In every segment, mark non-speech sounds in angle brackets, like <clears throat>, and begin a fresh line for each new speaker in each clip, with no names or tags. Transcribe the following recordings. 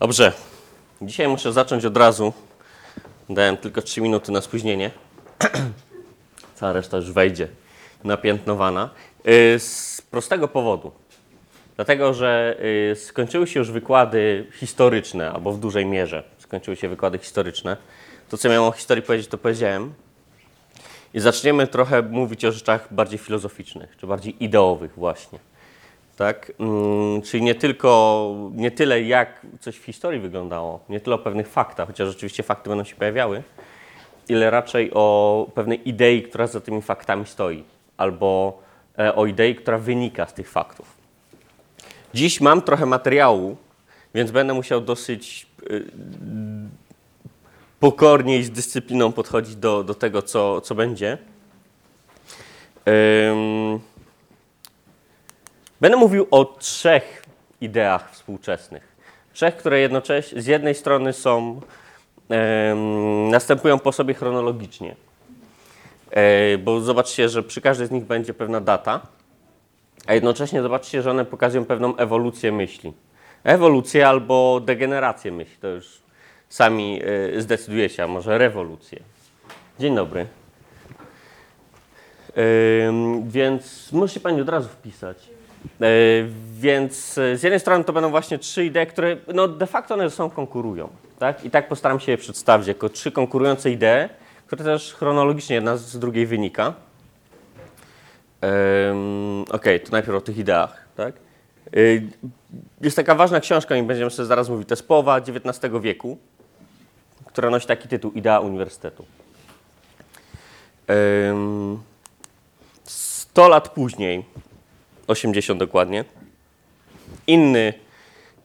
Dobrze. Dzisiaj muszę zacząć od razu. Dałem tylko 3 minuty na spóźnienie. <clears throat> Cała reszta już wejdzie napiętnowana. Yy, Z prostego powodu. Dlatego, że yy, skończyły się już wykłady historyczne, albo w dużej mierze skończyły się wykłady historyczne. To, co miałem o historii powiedzieć, to powiedziałem. I zaczniemy trochę mówić o rzeczach bardziej filozoficznych, czy bardziej ideowych właśnie. Tak? Mm, czyli nie tylko, nie tyle jak coś w historii wyglądało, nie tyle o pewnych faktach, chociaż rzeczywiście fakty będą się pojawiały, ile raczej o pewnej idei, która za tymi faktami stoi, albo e, o idei, która wynika z tych faktów. Dziś mam trochę materiału, więc będę musiał dosyć y, pokornie i z dyscypliną podchodzić do, do tego, co, co będzie. Ym, Będę mówił o trzech ideach współczesnych. Trzech, które jednocześnie z jednej strony są, em, następują po sobie chronologicznie. E, bo zobaczcie, że przy każdej z nich będzie pewna data, a jednocześnie zobaczcie, że one pokazują pewną ewolucję myśli. Ewolucję albo degenerację myśli, to już sami e, zdecydujecie, a może rewolucję. Dzień dobry. Ym, więc musi Pani od razu wpisać. E, Więc e, z jednej strony to będą właśnie trzy idee, które no de facto one ze sobą konkurują. Tak? I tak postaram się je przedstawić jako trzy konkurujące idee, które też chronologicznie jedna z drugiej wynika. Okej, to najpierw o tych ideach. Tak? E, Jest taka ważna książka, i będziemy sobie zaraz mówić, to jest połowa XIX wieku, która nosi taki tytuł Idea Uniwersytetu. Em, 100 lat później, 80 dokładnie, inny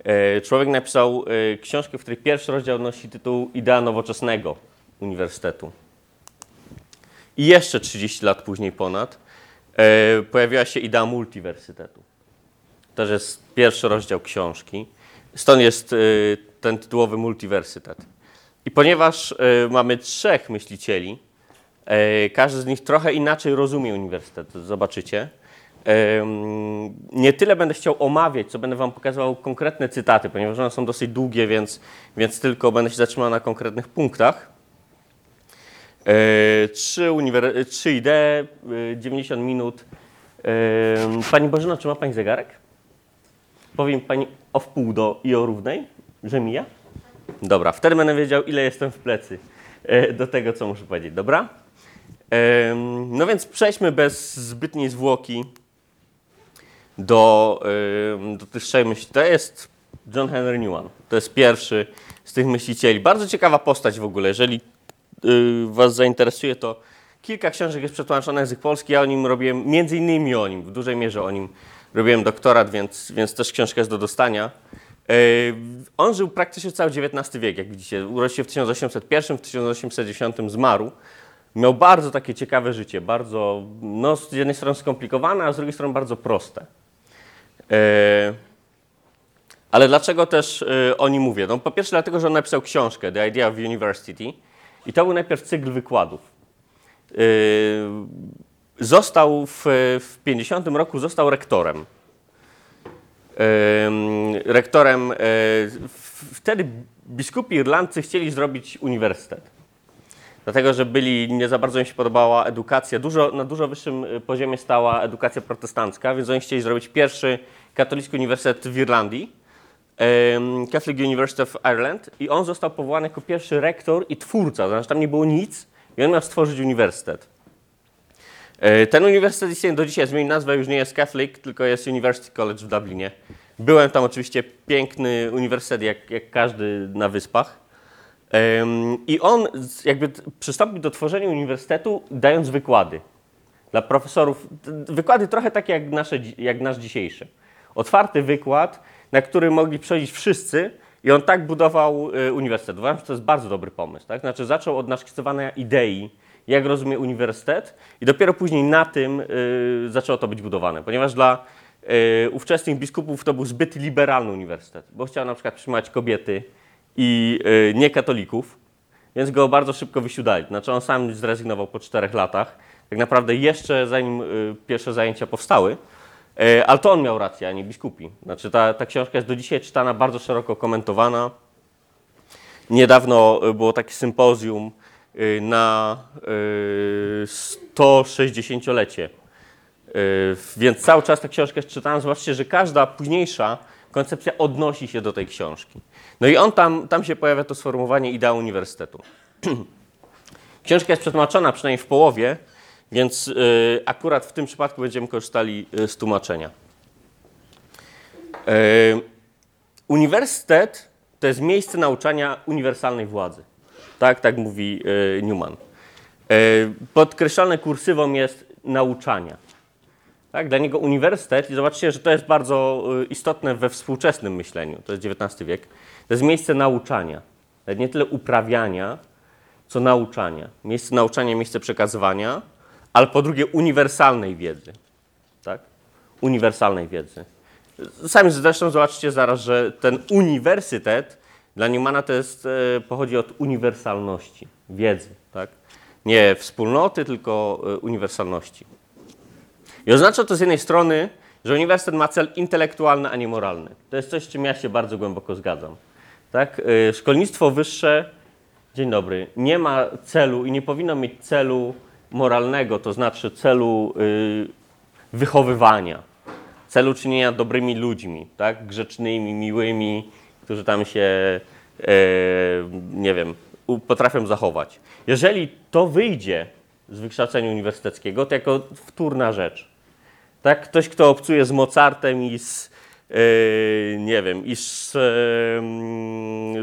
e, człowiek napisał e, książkę, w której pierwszy rozdział nosi tytuł Idea nowoczesnego uniwersytetu. I jeszcze 30 lat później ponad e, pojawiła się idea multiwersytetu. To jest pierwszy rozdział książki. Stąd jest ten tytułowy multiwersytet. I ponieważ mamy trzech myślicieli, każdy z nich trochę inaczej rozumie uniwersytet, zobaczycie. Nie tyle będę chciał omawiać, co będę Wam pokazywał konkretne cytaty, ponieważ one są dosyć długie, więc, więc tylko będę się zatrzymał na konkretnych punktach. E, Trzy, uniwer- trzy idee, e, 90 minut. Pani Bożena, czy ma Pani zegarek? Powiem Pani o wpół do i o równej, że mija? Dobra, wtedy będę wiedział, ile jestem w plecy e, do tego, co muszę powiedzieć, dobra? No więc przejdźmy bez zbytniej zwłoki do, do tych trzech myśli. To jest John Henry Newman. To jest pierwszy z tych myślicieli. Bardzo ciekawa postać w ogóle. Jeżeli y, Was zainteresuje, to kilka książek jest przetłumaczonych na język polski. Ja o nim robiłem, między innymi o nim, w dużej mierze o nim robiłem doktorat, więc, więc też książka jest do dostania. E, On żył praktycznie cały XIX wiek, jak widzicie. Urodził się w 1801, w 1810 zmarł. Miał bardzo takie ciekawe życie, bardzo, no z jednej strony skomplikowane, a z drugiej strony bardzo proste. E, Ale dlaczego też e, o nim mówię? No, po pierwsze dlatego, że on napisał książkę The Idea of University i to był najpierw cykl wykładów. E, Został w, w 50 roku został rektorem. Em, Rektorem, wtedy biskupi irlandcy chcieli zrobić uniwersytet. Dlatego, że byli, nie za bardzo im się podobała edukacja, dużo, na dużo wyższym y, poziomie stała edukacja protestancka, więc oni chcieli zrobić pierwszy katolicki uniwersytet w Irlandii, Catholic University of Ireland i on został powołany jako pierwszy rektor i twórca, znaczy tam nie było nic i on miał stworzyć uniwersytet. E, Ten uniwersytet istnieje do dzisiaj, zmienił nazwę, już nie jest Catholic, tylko jest University College w Dublinie. Byłem tam oczywiście, piękny uniwersytet, jak, jak każdy na wyspach. I on jakby przystąpił do tworzenia uniwersytetu, dając wykłady dla profesorów. Wykłady trochę takie jak, nasze, jak nasz dzisiejszy. Otwarty wykład, na który mogli przychodzić wszyscy i on tak budował y, uniwersytet. Uważam, że to jest bardzo dobry pomysł. Tak? Znaczy zaczął od naszkicowania idei, jak rozumie uniwersytet i dopiero później na tym y, zaczęło to być budowane, ponieważ dla y, ówczesnych biskupów to był zbyt liberalny uniwersytet, bo chciał na przykład przyjmować kobiety i y, niekatolików, więc go bardzo szybko wysiudali. Znaczy on sam zrezygnował po czterech latach, tak naprawdę jeszcze zanim y, pierwsze zajęcia powstały. E, ale to on miał rację, a nie biskupi. Znaczy ta, ta książka jest do dzisiaj czytana, bardzo szeroko komentowana. Niedawno e, było takie sympozjum na 160-lecie. Więc cały czas ta książka jest czytana. Zobaczcie, że każda późniejsza koncepcja odnosi się do tej książki. No i on tam, tam się pojawia to sformułowanie idea uniwersytetu. <clears throat> Książka jest przetłumaczona przynajmniej w połowie, więc y, akurat w tym przypadku będziemy korzystali y, z tłumaczenia. Y, uniwersytet to jest miejsce nauczania uniwersalnej władzy. Tak, tak mówi Newman. Podkreślane kursywą jest nauczania. Tak, dla niego uniwersytet, i zobaczcie, że to jest bardzo istotne we współczesnym myśleniu, to jest XIX wiek, to jest miejsce nauczania. Nie tyle uprawiania, co nauczania. Miejsce nauczania, miejsce przekazywania, ale po drugie uniwersalnej wiedzy. Tak? Uniwersalnej wiedzy. Sami zresztą zobaczcie zaraz, że ten uniwersytet dla Newmana to jest, e, pochodzi od uniwersalności, wiedzy. Tak? Nie wspólnoty, tylko e, uniwersalności. I oznacza to z jednej strony, że uniwersytet ma cel intelektualny, a nie moralny. To jest coś, z czym ja się bardzo głęboko zgadzam. Tak? E, szkolnictwo wyższe, dzień dobry, nie ma celu i nie powinno mieć celu moralnego, to znaczy celu y, wychowywania, celu czynienia dobrymi ludźmi, tak? grzecznymi, miłymi, którzy tam się, e, nie wiem, potrafią zachować. Jeżeli to wyjdzie z wykształcenia uniwersyteckiego, to jako wtórna rzecz. Tak? Ktoś, kto obcuje z Mozartem i z, nie wiem, i z,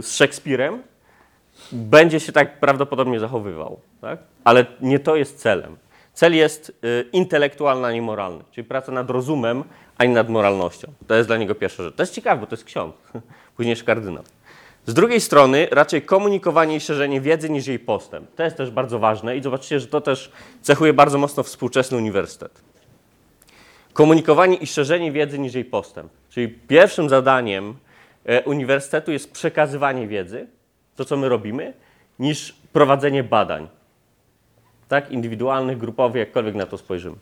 z Szekspirem, będzie się tak prawdopodobnie zachowywał. Tak? Ale nie to jest celem. Cel jest y, intelektualny, a nie moralny, czyli praca nad rozumem, a nie nad moralnością. To jest dla niego pierwsza rzecz. To jest ciekawe, bo to jest ksiądz, <laughs> późniejszy kardynał. Z drugiej strony raczej komunikowanie i szerzenie wiedzy niż jej postęp. To jest też bardzo ważne i zobaczcie, że to też cechuje bardzo mocno współczesny uniwersytet. Komunikowanie i szerzenie wiedzy niż jej postęp. Czyli pierwszym zadaniem e, uniwersytetu jest przekazywanie wiedzy, to co my robimy, niż prowadzenie badań tak? indywidualnych, grupowych, jakkolwiek na to spojrzymy.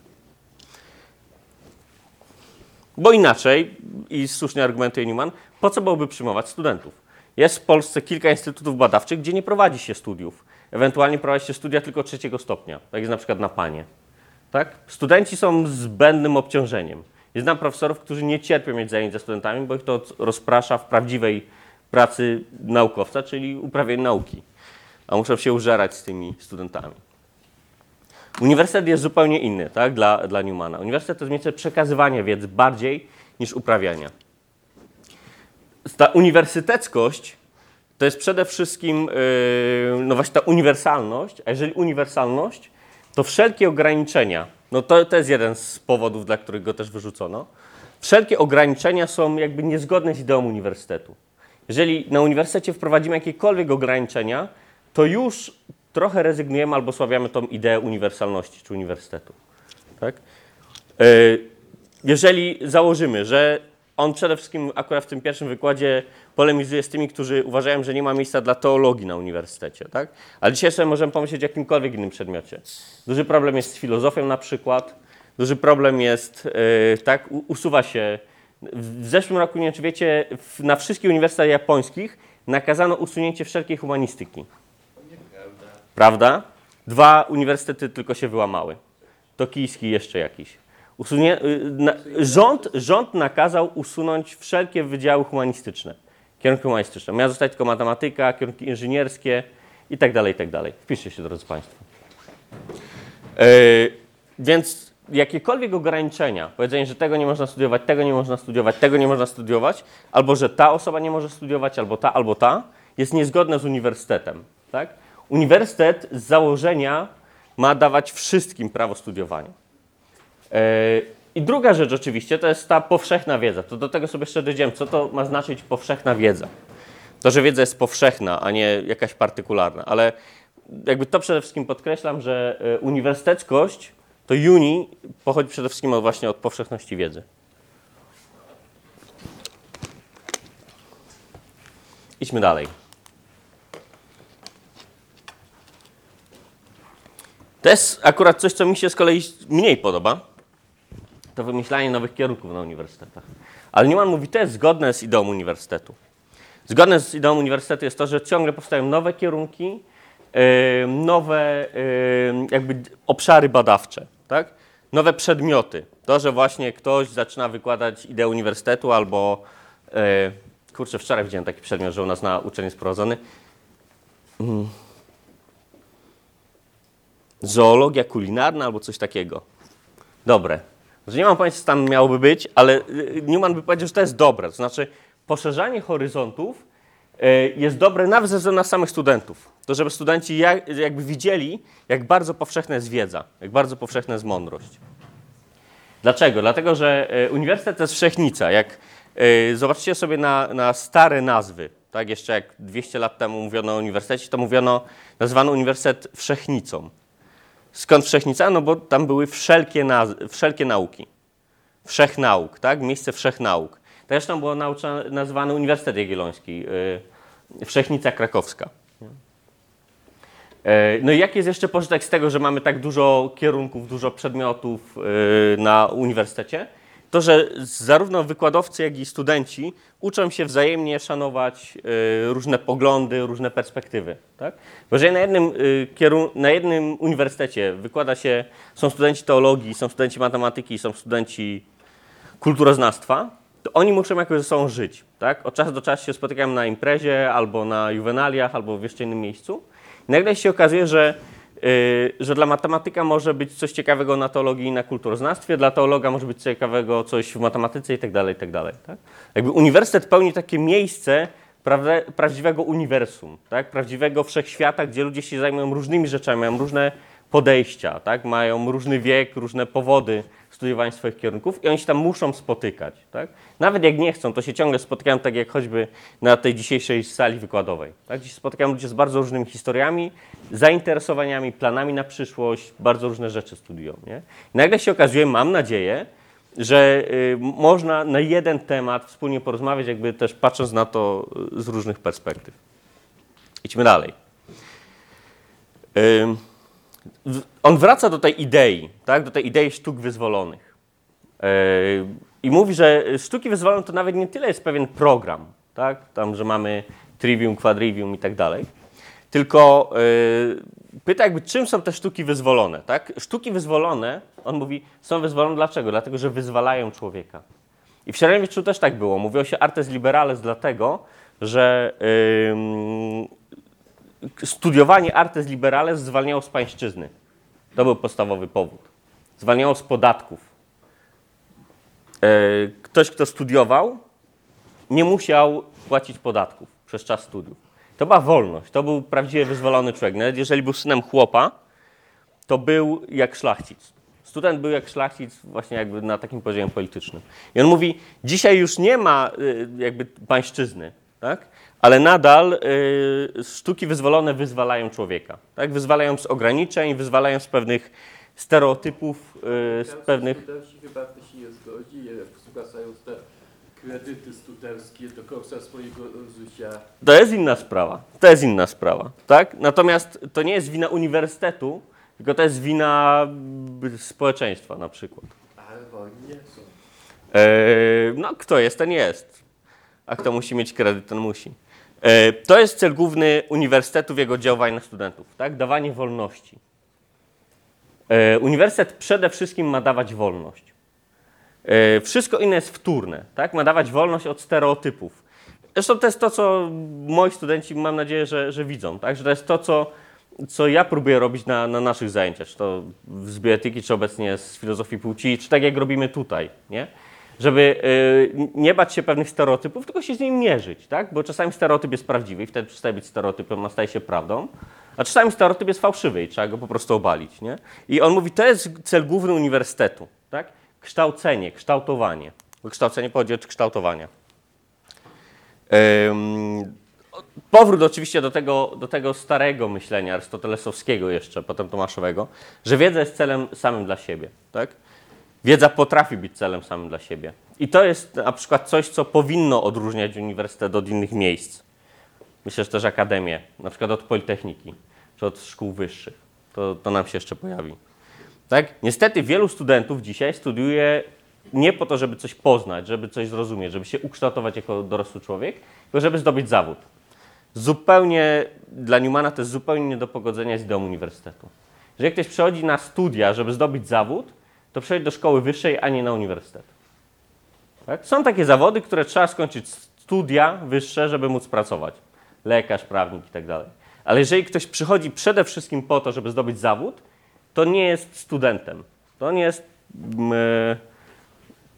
Bo inaczej, i słusznie argumentuje Newman, po co byłoby przyjmować studentów? Jest w Polsce kilka instytutów badawczych, gdzie nie prowadzi się studiów. Ewentualnie prowadzi się studia tylko trzeciego stopnia, tak jest na przykład na Panie. Tak? Studenci są zbędnym obciążeniem. Jest znam profesorów, którzy nie cierpią mieć zajęć ze studentami, bo ich to rozprasza w prawdziwej pracy naukowca, czyli uprawianiu nauki. A muszą się użerać z tymi studentami. Uniwersytet jest zupełnie inny tak, dla, dla Newmana. Uniwersytet to jest miejsce przekazywania wiedzy bardziej niż uprawiania. Ta uniwersyteckość to jest przede wszystkim yy, no właśnie ta uniwersalność, a jeżeli uniwersalność, to wszelkie ograniczenia, no to, to jest jeden z powodów, dla których go też wyrzucono, wszelkie ograniczenia są jakby niezgodne z ideą uniwersytetu. Jeżeli na uniwersytecie wprowadzimy jakiekolwiek ograniczenia, to już trochę rezygnujemy albo sławiamy tą ideę uniwersalności czy uniwersytetu. Tak? E, jeżeli założymy, że on przede wszystkim akurat w tym pierwszym wykładzie polemizuje z tymi, którzy uważają, że nie ma miejsca dla teologii na uniwersytecie, tak? Ale dzisiaj sobie możemy pomyśleć o jakimkolwiek innym przedmiocie. Duży problem jest z filozofią na przykład, duży problem jest, yy, tak, usuwa się, w zeszłym roku, nie wiem czy wiecie, na wszystkich uniwersytetach japońskich nakazano usunięcie wszelkiej humanistyki. Prawda? Dwa uniwersytety tylko się wyłamały. Tokijski jeszcze jakiś. Usunie, y, na, rząd, rząd nakazał usunąć wszelkie wydziały humanistyczne, kierunki humanistyczne. Miała zostać tylko matematyka, kierunki inżynierskie i tak dalej, i tak dalej. Wpiszcie się, drodzy Państwo. Yy, więc jakiekolwiek ograniczenia, powiedzenie, że tego nie można studiować, tego nie można studiować, tego nie można studiować, albo że ta osoba nie może studiować, albo ta, albo ta, jest niezgodne z uniwersytetem. Tak? Uniwersytet z założenia ma dawać wszystkim prawo studiowania. E, I druga rzecz oczywiście to jest ta powszechna wiedza. To do tego sobie jeszcze dojdziemy. Co to ma znaczyć powszechna wiedza? To, że wiedza jest powszechna, a nie jakaś partykularna, ale jakby to przede wszystkim podkreślam, że e, uniwersyteckość to uni pochodzi przede wszystkim od, właśnie od powszechności wiedzy. Idźmy dalej. To jest akurat coś, co mi się z kolei mniej podoba. To wymyślanie nowych kierunków na uniwersytetach. Ale Newman mówi, to jest zgodne z ideą uniwersytetu. Zgodne z ideą uniwersytetu jest to, że ciągle powstają nowe kierunki, nowe jakby obszary badawcze, tak? nowe przedmioty. To, że właśnie ktoś zaczyna wykładać ideę uniwersytetu albo, e, kurczę, wczoraj widziałem taki przedmiot, że u nas na uczelni jest prowadzony, Mm. zoologia kulinarna albo coś takiego. Dobre. Że nie mam pojęcia, co tam miałoby być, ale y, Newman by powiedział, że to jest dobre. To znaczy, poszerzanie horyzontów y, jest dobre nawet ze względu na samych studentów. To, żeby studenci jak, jakby widzieli, jak bardzo powszechna jest wiedza, jak bardzo powszechna jest mądrość. Dlaczego? Dlatego, że y, uniwersytet to jest wszechnica. Jak zobaczycie sobie na, na stare nazwy, tak, jeszcze jak 200 lat temu mówiono o uniwersytecie, to mówiono, nazwano uniwersytet wszechnicą. Skąd wszechnica? No bo tam były wszelkie, naz- wszelkie nauki. Wszechnauk, tak? Miejsce wszechnauk. Zresztą było naucza, nazwany Uniwersytet Jagielloński, yy, Wszechnica Krakowska. Yy, No i jaki jest jeszcze pożytek z tego, że mamy tak dużo kierunków, dużo przedmiotów yy, na uniwersytecie? To, że zarówno wykładowcy, jak i studenci uczą się wzajemnie szanować yy, różne poglądy, różne perspektywy. Tak? Bo jeżeli na jednym, kierun- na jednym uniwersytecie wykłada się, są studenci teologii, są studenci matematyki, są studenci kulturoznawstwa, to oni muszą jakoś ze sobą żyć. Tak? Od czasu do czasu się spotykają na imprezie, albo na juwenaliach, albo w jeszcze innym miejscu. I nagle się okazuje, że, że dla matematyka może być coś ciekawego na teologii i na kulturoznawstwie, dla teologa może być ciekawego coś w matematyce i tak dalej, tak dalej. Tak? Jakby uniwersytet pełni takie miejsce prawdziwego uniwersum, tak? prawdziwego wszechświata, gdzie ludzie się zajmują różnymi rzeczami, mają różne podejścia, tak? mają różny wiek, różne powody studiowania swoich kierunków i oni się tam muszą spotykać. Tak? Nawet jak nie chcą, to się ciągle spotykają, tak jak choćby na tej dzisiejszej sali wykładowej. Tak? Się spotykają ludzie z bardzo różnymi historiami, zainteresowaniami, planami na przyszłość, bardzo różne rzeczy studiują. Nie? I nagle się okazuje, mam nadzieję, że y, można na jeden temat wspólnie porozmawiać, jakby też patrząc na to y, z różnych perspektyw. Idźmy dalej. W- on wraca do tej idei, tak? do tej idei sztuk wyzwolonych. Yy, I mówi, że sztuki wyzwolone to nawet nie tyle jest pewien program, tak? tam, że mamy trivium, quadrivium i tak dalej, tylko yy, pyta jakby, czym są te sztuki wyzwolone. Tak? Sztuki wyzwolone, on mówi, są wyzwolone dlaczego? Dlatego, że wyzwalają człowieka. I w średniowieczu też tak było. Mówiło się artes liberales dlatego, że ym, studiowanie artes liberales zwalniało z pańszczyzny. To był podstawowy powód. Zwalniało z podatków. E, Ktoś, kto studiował, nie musiał płacić podatków przez czas studiów. To była wolność, to był prawdziwie wyzwolony człowiek. Nawet jeżeli był synem chłopa, to był jak szlachcic. Student był jak szlachcic właśnie jakby na takim poziomie politycznym. I on mówi, dzisiaj już nie ma y, jakby pańszczyzny, tak? Ale nadal y, sztuki wyzwolone wyzwalają człowieka. Tak? Wyzwalają z ograniczeń, wyzwalają z pewnych stereotypów, y, z pewnych...
Studenci chyba też nie zgodzi, zgłaszając te kredyty studenckie do końca swojego życia.
To jest inna sprawa. To jest inna sprawa, tak? Natomiast to nie jest wina uniwersytetu, tylko to jest wina mm, społeczeństwa na przykład.
Ale oni nie są.
Eee, no, kto jest, ten jest. A kto musi mieć kredyt, ten musi. Eee, to jest cel główny uniwersytetu w jego działaniu na studentów, tak? Dawanie wolności. Eee, uniwersytet przede wszystkim ma dawać wolność. Eee, wszystko inne jest wtórne, tak? Ma dawać wolność od stereotypów. Zresztą to jest to, co moi studenci, mam nadzieję, że, że widzą, tak? Że to jest to, co, co ja próbuję robić na, na naszych zajęciach, czy to z bioetyki, czy obecnie z filozofii płci, czy tak jak robimy tutaj, nie? Żeby y, nie bać się pewnych stereotypów, tylko się z nimi mierzyć, tak? Bo czasami stereotyp jest prawdziwy i wtedy przestaje być stereotypem, a staje się prawdą, a czasami stereotyp jest fałszywy i trzeba go po prostu obalić, nie? I on mówi, to jest cel główny uniwersytetu, tak? Kształcenie, kształtowanie. Bo kształcenie pochodzi od kształtowania. Powrót oczywiście do tego, do tego starego myślenia arystotelesowskiego jeszcze, potem tomaszowego, że wiedza jest celem samym dla siebie. Tak? Wiedza potrafi być celem samym dla siebie. I to jest na przykład coś, co powinno odróżniać uniwersytet od innych miejsc. Myślę, że też akademię, na przykład od politechniki, czy od szkół wyższych. To, to nam się jeszcze pojawi. Tak? Niestety wielu studentów dzisiaj studiuje nie po to, żeby coś poznać, żeby coś zrozumieć, żeby się ukształtować jako dorosły człowiek, tylko żeby zdobyć zawód. Zupełnie, dla Newmana to jest zupełnie nie do pogodzenia z ideą uniwersytetu. Jeżeli ktoś przychodzi na studia, żeby zdobyć zawód, to przychodzi do szkoły wyższej, a nie na uniwersytet. Tak? Są takie zawody, które trzeba skończyć studia wyższe, żeby móc pracować. Lekarz, prawnik i tak dalej. Ale jeżeli ktoś przychodzi przede wszystkim po to, żeby zdobyć zawód, to nie jest studentem. To nie jest e,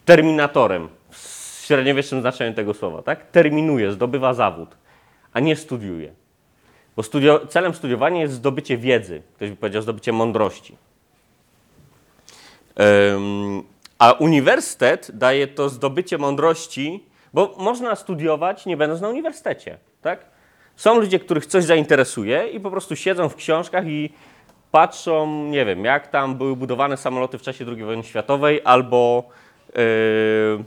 terminatorem w średniowiecznym znaczeniu tego słowa. Tak? Terminuje, zdobywa zawód, a nie studiuje. Bo studio, celem studiowania jest zdobycie wiedzy, ktoś by powiedział zdobycie mądrości. A uniwersytet daje to zdobycie mądrości, bo można studiować nie będąc na uniwersytecie. Tak? Są ludzie, których coś zainteresuje i po prostu siedzą w książkach i patrzą, nie wiem, jak tam były budowane samoloty w czasie II wojny światowej albo yy,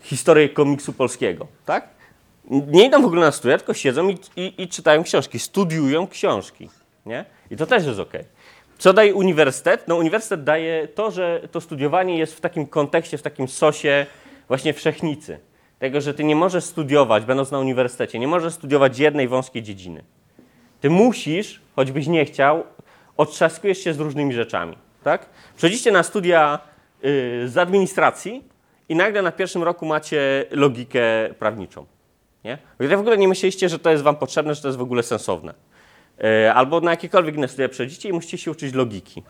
historię komiksu polskiego. Tak? Nie idą w ogóle na studia, tylko siedzą i, i, i czytają książki, studiują książki. Nie? I to też jest ok. Co daje uniwersytet? No uniwersytet daje to, że to studiowanie jest w takim kontekście, w takim sosie właśnie wszechnicy. Tego, że ty nie możesz studiować, będąc na uniwersytecie, nie możesz studiować jednej wąskiej dziedziny. Ty musisz, choćbyś nie chciał, otrzaskujesz się z różnymi rzeczami. Tak? Przechodzicie na studia y, z administracji i nagle na pierwszym roku macie logikę prawniczą. Nie? Wy w ogóle nie myśleliście, że to jest wam potrzebne, że to jest w ogóle sensowne. E, albo na jakiekolwiek inne studia przechodzicie i musicie się uczyć logiki,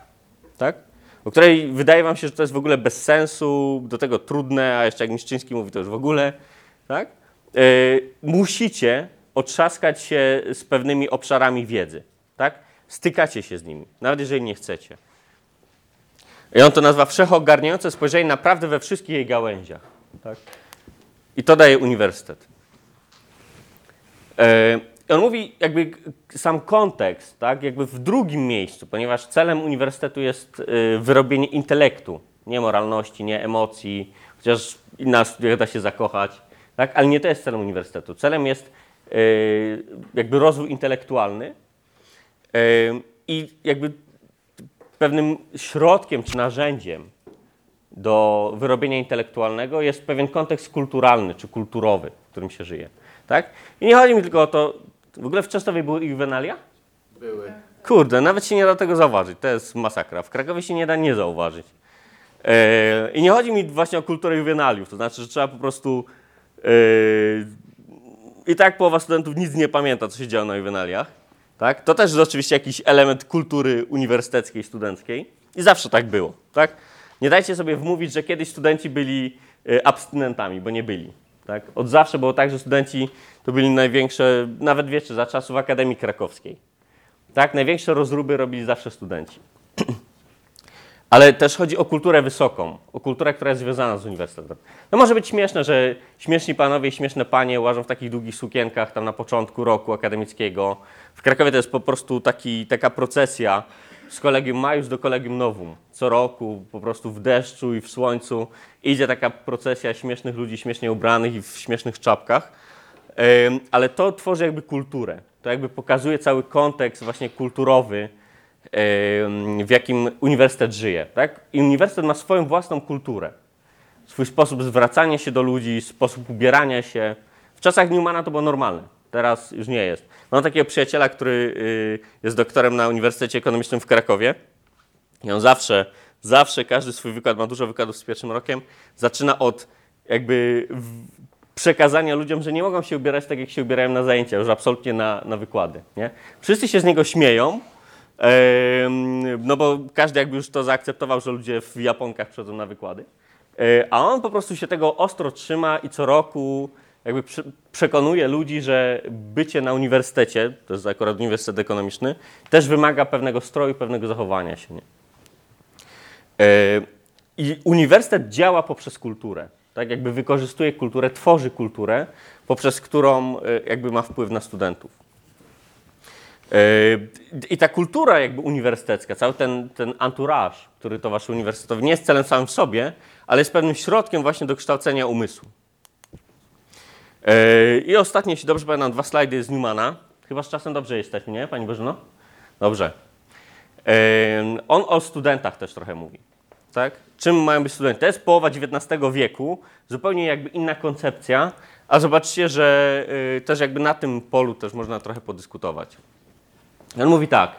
tak? O której wydaje wam się, że to jest w ogóle bez sensu, do tego trudne, a jeszcze jak Miszczyński mówi, to już w ogóle, tak? E, musicie otrzaskać się z pewnymi obszarami wiedzy, tak? Stykacie się z nimi, nawet jeżeli nie chcecie. I on to nazwa wszechogarniające spojrzenie naprawdę we wszystkich jej gałęziach, tak? I to daje uniwersytet. On mówi jakby sam kontekst, tak, jakby w drugim miejscu, ponieważ celem uniwersytetu jest y, wyrobienie intelektu, nie moralności, nie emocji, chociaż na studiach da się zakochać, tak, ale nie to jest celem uniwersytetu. Celem jest y, jakby rozwój intelektualny y, i jakby pewnym środkiem czy narzędziem do wyrobienia intelektualnego jest pewien kontekst kulturalny czy kulturowy, w którym się żyje. Tak? I nie chodzi mi tylko o to, w ogóle w Częstowie były juwenalia?
Były.
Kurde, nawet się nie da tego zauważyć. To jest masakra. W Krakowie się nie da nie zauważyć. E, I nie chodzi mi właśnie o kulturę juwenaliów, to znaczy, że trzeba po prostu. e, I tak połowa studentów nic nie pamięta, co się działo na juwenaliach. Tak? To też jest oczywiście jakiś element kultury uniwersyteckiej, studenckiej. I zawsze tak było. Tak? Nie dajcie sobie wmówić, że kiedyś studenci byli e, abstynentami, bo nie byli. Tak? Od zawsze było tak, że studenci to byli największe, nawet wiecie, za czasów Akademii Krakowskiej. Tak, największe rozruby robili zawsze studenci. <clears throat> Ale też chodzi o kulturę wysoką, o kulturę, która jest związana z uniwersytetem. No może być śmieszne, że śmieszni panowie i śmieszne panie łażą w takich długich sukienkach tam na początku roku akademickiego. W Krakowie to jest po prostu taki, taka procesja z kolegium Majus do kolegium Novum. Co roku po prostu w deszczu i w słońcu idzie taka procesja śmiesznych ludzi, śmiesznie ubranych i w śmiesznych czapkach. Ale to tworzy jakby kulturę. To jakby pokazuje cały kontekst właśnie kulturowy, w jakim uniwersytet żyje. Tak? I uniwersytet ma swoją własną kulturę. Swój sposób zwracania się do ludzi, sposób ubierania się. W czasach Newmana to było normalne. Teraz już nie jest. Mam takiego przyjaciela, który y, jest doktorem na Uniwersytecie Ekonomicznym w Krakowie. I on zawsze, zawsze każdy swój wykład, ma dużo wykładów z pierwszym rokiem, zaczyna od jakby przekazania ludziom, że nie mogą się ubierać tak, jak się ubierają na zajęcia, już absolutnie na, na wykłady. Nie? Wszyscy się z niego śmieją, no bo każdy jakby już to zaakceptował, że ludzie w japonkach przychodzą na wykłady. E, A on po prostu się tego ostro trzyma i co roku jakby prze- przekonuje ludzi, że bycie na uniwersytecie, to jest akurat uniwersytet ekonomiczny, też wymaga pewnego stroju, pewnego zachowania się. Nie? E, I uniwersytet działa poprzez kulturę. Tak jakby wykorzystuje kulturę, tworzy kulturę, poprzez którą e, jakby ma wpływ na studentów. E, I ta kultura jakby uniwersytecka, cały ten, ten entourage, który towarzyszy uniwersytetowi, nie jest celem samym w sobie, ale jest pewnym środkiem właśnie do kształcenia umysłu. E, I ostatnie, jeśli dobrze pamiętam, dwa slajdy z Newmana. Chyba z czasem dobrze jesteśmy, nie, Pani Bożeno? Dobrze. On o studentach też trochę mówi. Tak? Czym mają być studenci? To jest połowa XIX wieku, zupełnie jakby inna koncepcja, a zobaczcie, że y, też jakby na tym polu też można trochę podyskutować. On mówi tak.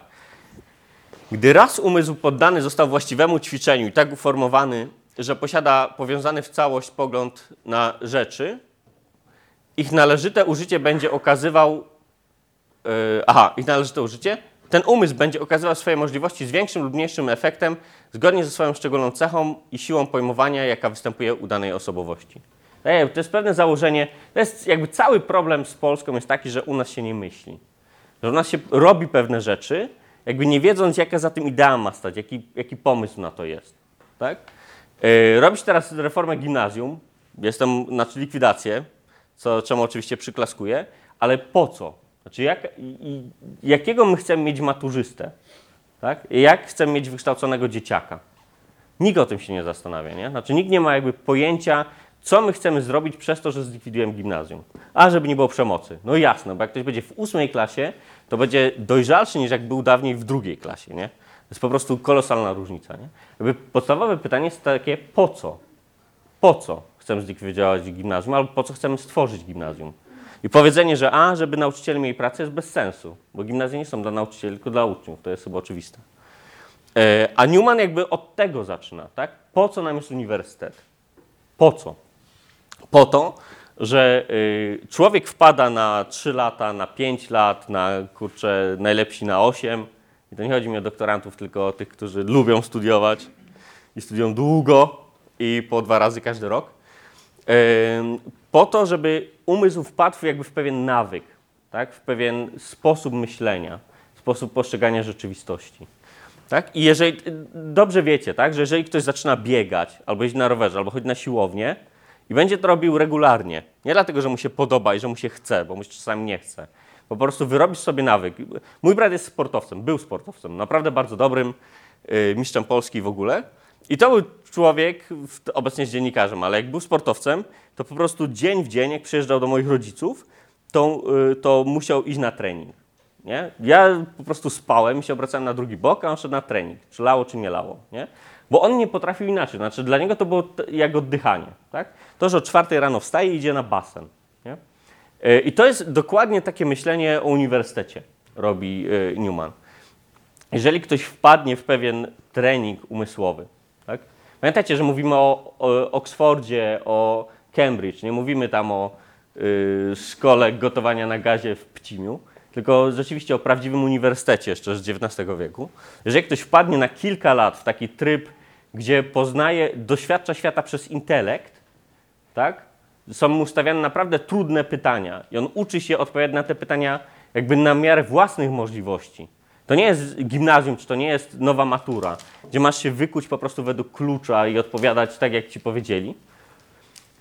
Gdy raz umysł poddany został właściwemu ćwiczeniu i tak uformowany, że posiada powiązany w całość pogląd na rzeczy, ich należyte użycie będzie okazywał. Yy, aha, ich należyte użycie. Ten umysł będzie okazywał swoje możliwości z większym lub mniejszym efektem, zgodnie ze swoją szczególną cechą i siłą pojmowania, jaka występuje u danej osobowości. Ej, To jest pewne założenie. To jest jakby cały problem z Polską jest taki, że u nas się nie myśli. Że u nas się robi pewne rzeczy, jakby nie wiedząc, jaka za tym idea ma stać, jaki, jaki pomysł na to jest. Tak? Yy, robić teraz reformę gimnazjum, jestem, znaczy likwidację, co, czemu oczywiście przyklaskuję, ale po co? Znaczy jak, i, jakiego my chcemy mieć maturzystę? Tak? Jak chcemy mieć wykształconego dzieciaka? Nikt o tym się nie zastanawia, nie? Znaczy nikt nie ma jakby pojęcia, co my chcemy zrobić przez to, że zlikwidujemy gimnazjum. A, żeby nie było przemocy. No jasne, bo jak ktoś będzie w ósmej klasie, to będzie dojrzalszy niż jak był dawniej w drugiej klasie, nie? To jest po prostu kolosalna różnica, nie? Jakby podstawowe pytanie jest takie, po co? Po co chcemy zlikwidować gimnazjum, albo po co chcemy stworzyć gimnazjum? I powiedzenie, że a, żeby nauczyciele mieli pracę jest bez sensu, bo gimnazje nie są dla nauczycieli, tylko dla uczniów, to jest chyba oczywiste. E, A Newman jakby od tego zaczyna, tak? Po co nam jest uniwersytet? Po co? Po to, że y, człowiek wpada na 3 lata, na 5 lat, na kurczę, najlepsi na 8. I to nie chodzi mi o doktorantów, tylko o tych, którzy lubią studiować i studiują długo i po dwa razy każdy rok. Po to, żeby umysł wpadł jakby w pewien nawyk, tak? w pewien sposób myślenia, sposób postrzegania rzeczywistości. Tak? I jeżeli, dobrze wiecie, tak? że jeżeli ktoś zaczyna biegać, albo jeździć na rowerze, albo chodzić na siłownię i będzie to robił regularnie, nie dlatego, że mu się podoba i że mu się chce, bo mu się czasami nie chce, po prostu wyrobisz sobie nawyk. Mój brat jest sportowcem, był sportowcem, naprawdę bardzo dobrym, yy, mistrzem Polski w ogóle. I to był człowiek, obecnie jest dziennikarzem, ale jak był sportowcem, to po prostu dzień w dzień, jak przyjeżdżał do moich rodziców, to, yy, to musiał iść na trening. Nie? Ja po prostu spałem i się obracałem na drugi bok, a on szedł na trening, czy lało, czy nie lało. Nie? Bo on nie potrafił inaczej. Znaczy, dla niego to było jak oddychanie. Tak? To, że o czwartej rano wstaje i idzie na basen. Nie? Yy, I to jest dokładnie takie myślenie o uniwersytecie, robi yy, Newman. Jeżeli ktoś wpadnie w pewien trening umysłowy? Pamiętajcie, że mówimy o, o o Cambridge, nie mówimy tam o y, szkole gotowania na gazie w Pcimiu, tylko rzeczywiście o prawdziwym uniwersytecie jeszcze z XIX wieku. Jeżeli ktoś wpadnie na kilka lat w taki tryb, gdzie poznaje, doświadcza świata przez intelekt, tak? Są mu stawiane naprawdę trudne pytania i on uczy się odpowiadać na te pytania jakby na miarę własnych możliwości. To nie jest gimnazjum, czy to nie jest nowa matura, gdzie masz się wykuć po prostu według klucza i odpowiadać tak, jak ci powiedzieli,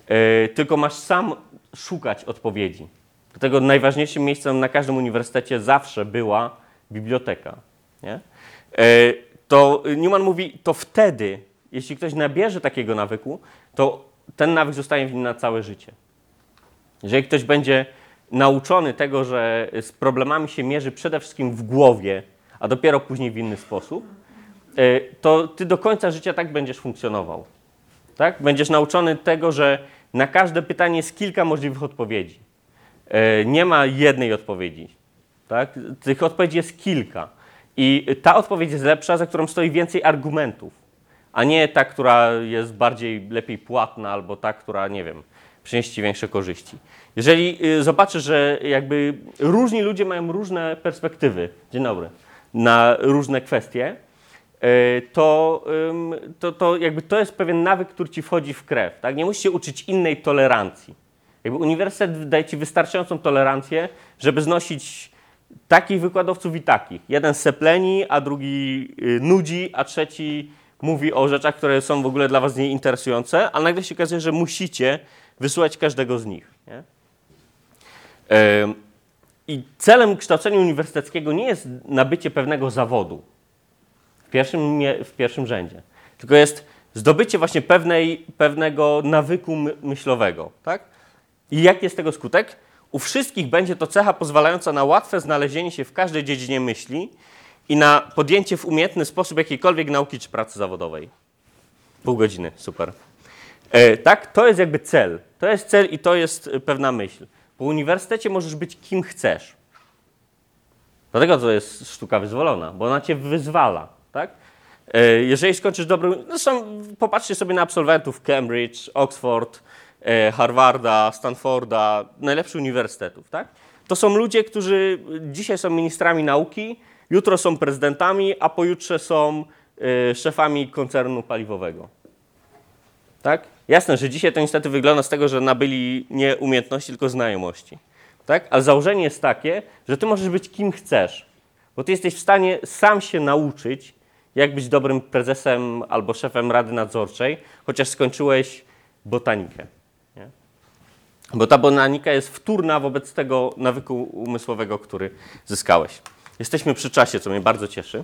Yy, tylko masz sam szukać odpowiedzi. Dlatego najważniejszym miejscem na każdym uniwersytecie zawsze była biblioteka. Nie? Yy, To Newman mówi, to wtedy, jeśli ktoś nabierze takiego nawyku, to ten nawyk zostaje w nim na całe życie. Jeżeli ktoś będzie nauczony tego, że z problemami się mierzy przede wszystkim w głowie, a dopiero później w inny sposób, y, to ty do końca życia tak będziesz funkcjonował. Tak? Będziesz nauczony tego, że na każde pytanie jest kilka możliwych odpowiedzi. Y, Nie ma jednej odpowiedzi. Tak? Tych odpowiedzi jest kilka. I ta odpowiedź jest lepsza, za którą stoi więcej argumentów, a nie ta, która jest bardziej, lepiej płatna, albo ta, która, nie wiem, przyniesie ci większe korzyści. Jeżeli y, zobaczysz, że jakby różni ludzie mają różne perspektywy, dzień dobry, na różne kwestie, y, to, to, to jakby to jest pewien nawyk, który ci wchodzi w krew. Tak? Nie musisz się uczyć innej tolerancji. Jakby uniwersytet daje ci wystarczającą tolerancję, żeby znosić takich wykładowców i takich. Jeden sepleni, a drugi y, nudzi, a trzeci mówi o rzeczach, które są w ogóle dla was nieinteresujące, a nagle się okazuje, że musicie wysłuchać każdego z nich. Nie? Ym, I celem kształcenia uniwersyteckiego nie jest nabycie pewnego zawodu w pierwszym, w pierwszym rzędzie, tylko jest zdobycie właśnie pewnej, pewnego nawyku my- myślowego. Tak? I jaki jest tego skutek? U wszystkich będzie to cecha pozwalająca na łatwe znalezienie się w każdej dziedzinie myśli i na podjęcie w umiejętny sposób jakiejkolwiek nauki czy pracy zawodowej. Pół godziny, super. E, tak, to jest jakby cel. To jest cel i to jest pewna myśl. Po uniwersytecie możesz być kim chcesz. Dlatego to jest sztuka wyzwolona, bo ona cię wyzwala, tak? E, Jeżeli skończysz dobrą... Zresztą popatrzcie sobie na absolwentów Cambridge, Oxford, e, Harvarda, Stanforda, najlepszych uniwersytetów, tak? To są ludzie, którzy dzisiaj są ministrami nauki, jutro są prezydentami, a pojutrze są e, szefami koncernu paliwowego. Tak? Jasne, że dzisiaj to niestety wygląda z tego, że nabyli nie umiejętności, tylko znajomości. Tak? Ale założenie jest takie, że ty możesz być kim chcesz, bo ty jesteś w stanie sam się nauczyć, jak być dobrym prezesem albo szefem rady nadzorczej, chociaż skończyłeś botanikę. Nie? Bo ta botanika jest wtórna wobec tego nawyku umysłowego, który zyskałeś. Jesteśmy przy czasie, co mnie bardzo cieszy.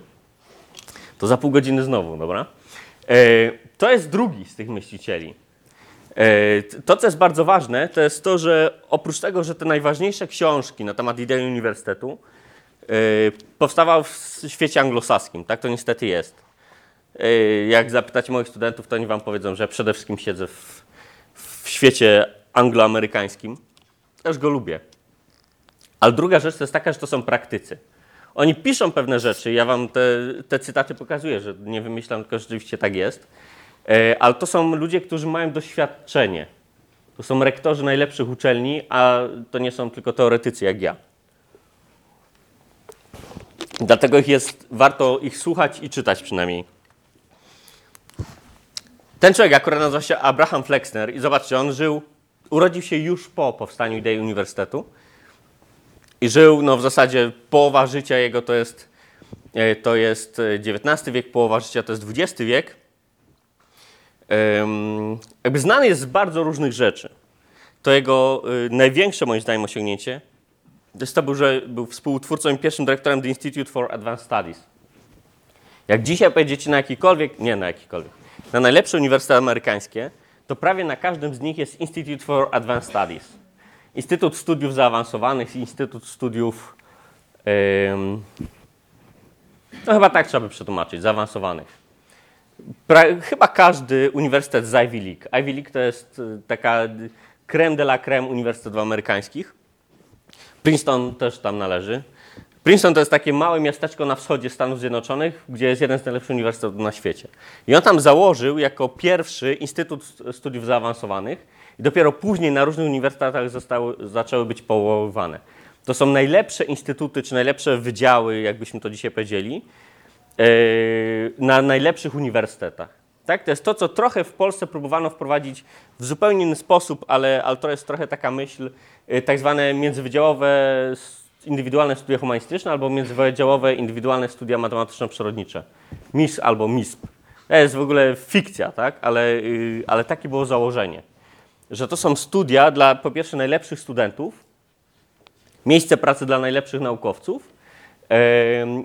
To za pół godziny znowu, dobra? E, To jest drugi z tych myślicieli. E, To, co jest bardzo ważne, to jest to, że oprócz tego, że te najważniejsze książki na temat idei uniwersytetu e, powstawały w świecie anglosaskim. Tak to niestety jest. E, Jak zapytacie moich studentów, to oni wam powiedzą, że przede wszystkim siedzę w, w świecie angloamerykańskim. Też go lubię. Ale druga rzecz to jest taka, że to są praktycy. Oni piszą pewne rzeczy, ja wam te, te cytaty pokazuję, że nie wymyślam, tylko rzeczywiście tak jest. E, Ale to są ludzie, którzy mają doświadczenie. To są rektorzy najlepszych uczelni, a to nie są tylko teoretycy jak ja. Dlatego ich jest, warto ich słuchać i czytać przynajmniej. Ten człowiek akurat nazywa się Abraham Flexner i zobaczcie, on żył, urodził się już po powstaniu idei uniwersytetu i żył, no w zasadzie połowa życia jego to jest, e, to jest XIX wiek, połowa życia to jest XX wiek. Jakby znany jest z bardzo różnych rzeczy. To jego y, największe moim zdaniem osiągnięcie jest to, że był współtwórcą i pierwszym dyrektorem The Institute for Advanced Studies. Jak dzisiaj pojedziecie na jakikolwiek, nie na jakikolwiek, na najlepsze uniwersytety amerykańskie, to prawie na każdym z nich jest Institute for Advanced Studies. Instytut Studiów Zaawansowanych, Instytut Studiów. em, no chyba tak trzeba by przetłumaczyć, zaawansowanych. Pra, chyba każdy uniwersytet z Ivy League. Ivy League to jest y, taka creme de la creme uniwersytetów amerykańskich. Princeton też tam należy. Princeton to jest takie małe miasteczko na wschodzie Stanów Zjednoczonych, gdzie jest jeden z najlepszych uniwersytetów na świecie. I on tam założył jako pierwszy Instytut Studiów Zaawansowanych i dopiero później na różnych uniwersytetach zostały, zaczęły być powoływane. To są najlepsze instytuty, czy najlepsze wydziały, jakbyśmy to dzisiaj powiedzieli, na najlepszych uniwersytetach. Tak? To jest to, co trochę w Polsce próbowano wprowadzić w zupełnie inny sposób, ale, ale to jest trochę taka myśl, yy, tak zwane międzywydziałowe indywidualne studia humanistyczne albo międzywydziałowe indywidualne studia matematyczno-przyrodnicze. MIS albo MISP. To jest w ogóle fikcja, tak? ale, yy, ale takie było założenie. Że to są studia dla po pierwsze najlepszych studentów, miejsce pracy dla najlepszych naukowców,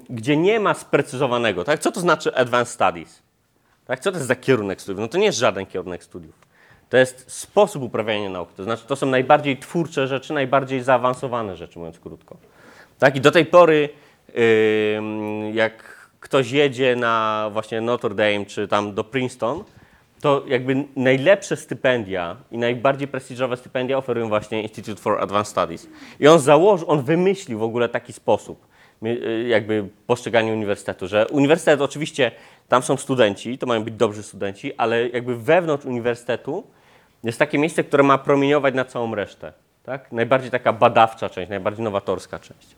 gdzie nie ma sprecyzowanego, tak? Co to znaczy advanced studies? Tak? Co to jest za kierunek studiów? No to nie jest żaden kierunek studiów. To jest sposób uprawiania nauki. To znaczy, to są najbardziej twórcze rzeczy, najbardziej zaawansowane rzeczy, mówiąc krótko. Tak? I do tej pory, ym, jak ktoś jedzie na właśnie Notre Dame czy tam do Princeton, to jakby najlepsze stypendia i najbardziej prestiżowe stypendia oferują właśnie Institute for Advanced Studies. I on założył, on wymyślił w ogóle taki sposób jakby postrzegania uniwersytetu, że uniwersytet oczywiście, tam są studenci, to mają być dobrzy studenci, ale jakby wewnątrz uniwersytetu jest takie miejsce, które ma promieniować na całą resztę. Tak? Najbardziej taka badawcza część, najbardziej nowatorska część.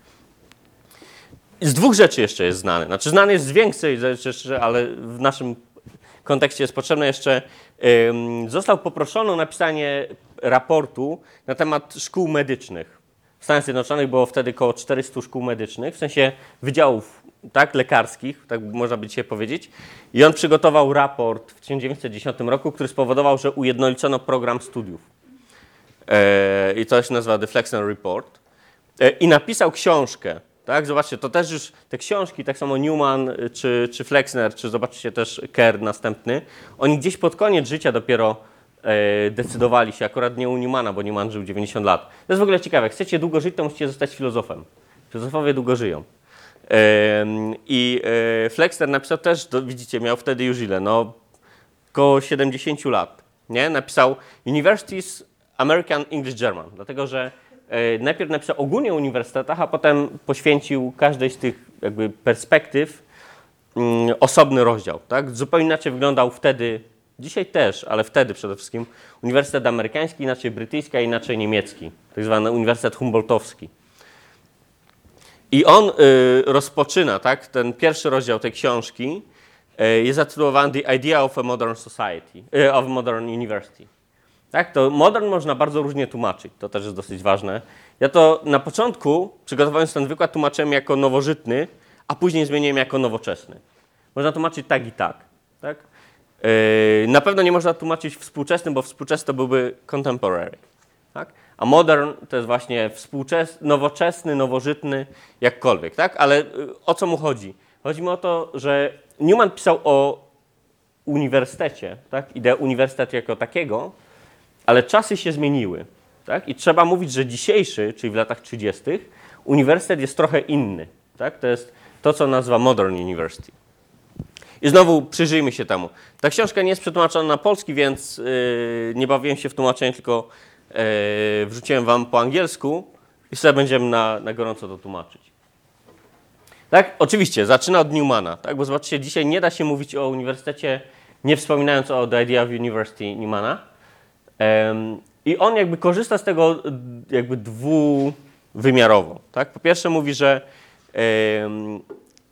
Z dwóch rzeczy jeszcze jest znany. Znaczy znany jest z większej rzeczy, ale w naszym kontekście jest potrzebne jeszcze. został poproszony o napisanie raportu na temat szkół medycznych. W Stanach Zjednoczonych było wtedy około 400 szkół medycznych, w sensie wydziałów tak, lekarskich, tak można by dzisiaj powiedzieć. I on przygotował raport w 1910 roku, który spowodował, że ujednolicono program studiów. E, I to się nazywa The Flexner Report. E, I napisał książkę. Tak? Zobaczcie, to też już te książki, tak samo Newman y, czy, czy Flexner, czy zobaczcie też Kerr następny, oni gdzieś pod koniec życia dopiero e, decydowali się, akurat nie u Newmana, bo Newman żył 90 lat. To jest w ogóle ciekawe, jak chcecie długo żyć, to musicie zostać filozofem. Filozofowie długo żyją. I e, Flexner napisał też, widzicie, miał wtedy już ile? No około 70 lat. Nie? Napisał Universities American English German, dlatego że e, najpierw napisał ogólnie o uniwersytetach, a potem poświęcił każdej z tych jakby perspektyw mm, osobny rozdział. Tak? Zupełnie inaczej wyglądał wtedy, dzisiaj też, ale wtedy przede wszystkim Uniwersytet Amerykański, inaczej brytyjski, a inaczej niemiecki, tak zwany Uniwersytet Humboldtowski. I on y, rozpoczyna, tak, ten pierwszy rozdział tej książki y, jest zatytułowany The Idea of a Modern Society, y, of Modern University. Tak, to modern można bardzo różnie tłumaczyć, to też jest dosyć ważne. Ja to na początku, przygotowując ten wykład, tłumaczyłem jako nowożytny, a później zmieniłem jako nowoczesny. Można tłumaczyć tak i tak. tak? Yy, na pewno nie można tłumaczyć współczesny, bo współczesny to byłby contemporary. Tak? A modern to jest właśnie współczesny, nowoczesny, nowożytny, jakkolwiek. Tak? Ale y, o co mu chodzi? Chodzi mi o to, że Newman pisał o uniwersytecie, tak? ideę uniwersytetu jako takiego, ale czasy się zmieniły. Tak? I trzeba mówić, że dzisiejszy, czyli w latach 30., uniwersytet jest trochę inny. Tak? To jest to, co nazywa Modern University. I znowu przyjrzyjmy się temu. Ta książka nie jest przetłumaczona na polski, więc yy, nie bawiłem się w tłumaczenie, tylko yy, wrzuciłem wam po angielsku i sobie będziemy na, na gorąco to tłumaczyć. Tak, oczywiście, zaczyna od Newmana, tak? bo zobaczcie, dzisiaj nie da się mówić o uniwersytecie, nie wspominając o The Idea of University Newmana. Em, I on jakby korzysta z tego jakby dwuwymiarowo. Tak? Po pierwsze mówi, że em,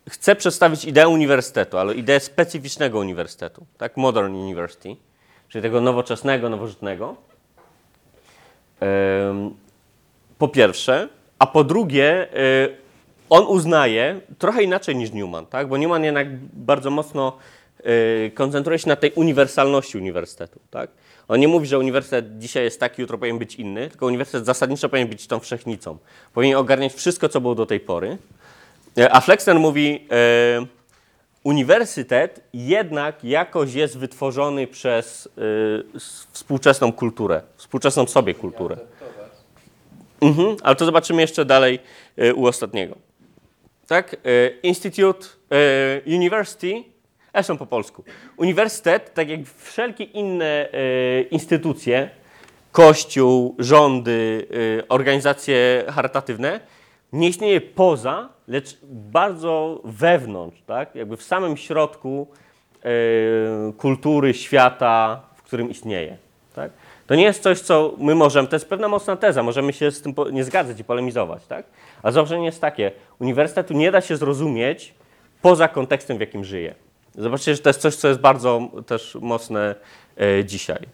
chce przedstawić ideę uniwersytetu, ale ideę specyficznego uniwersytetu, tak? Modern University, czyli tego nowoczesnego, nowożytnego. Po pierwsze, a po drugie, y, on uznaje trochę inaczej niż Newman, tak? bo Newman jednak bardzo mocno y, koncentruje się na tej uniwersalności uniwersytetu. Tak? On nie mówi, że uniwersytet dzisiaj jest taki, jutro powinien być inny, tylko uniwersytet zasadniczo powinien być tą wszechnicą. Powinien ogarniać wszystko, co było do tej pory. E, A Flexner mówi, e, uniwersytet jednak jakoś jest wytworzony przez e, współczesną kulturę, współczesną sobie kulturę. Mhm, ale to zobaczymy jeszcze dalej u ostatniego. Tak? Institute, University, zresztą po polsku. Uniwersytet, tak jak wszelkie inne instytucje, kościół, rządy, organizacje charytatywne, nie istnieje poza, lecz bardzo wewnątrz, tak? jakby w samym środku y, kultury, świata, w którym istnieje. Tak? To nie jest coś, co my możemy, to jest pewna mocna teza, możemy się z tym nie zgadzać i polemizować, tak? ale założenie jest takie, uniwersytetu nie da się zrozumieć poza kontekstem, w jakim żyje. Zobaczcie, że to jest coś, co jest bardzo też mocne e, dzisiaj.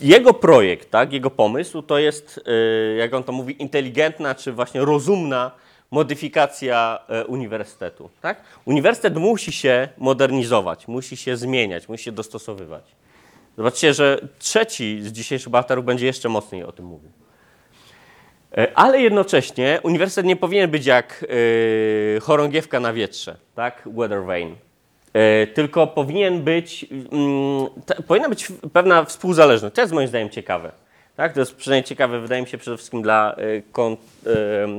Jego projekt, tak, jego pomysł to jest, e, jak on to mówi, inteligentna czy właśnie rozumna modyfikacja e, uniwersytetu. Tak? Uniwersytet musi się modernizować, musi się zmieniać, musi się dostosowywać. Zobaczcie, że trzeci z dzisiejszych bohaterów będzie jeszcze mocniej o tym mówił. E, Ale jednocześnie uniwersytet nie powinien być jak e, chorągiewka na wietrze, tak? Weather vane. E, tylko powinien być, mm, powinna być pewna współzależność. To jest moim zdaniem ciekawe. Tak? To jest przynajmniej ciekawe, wydaje mi się, przede wszystkim dla e, e,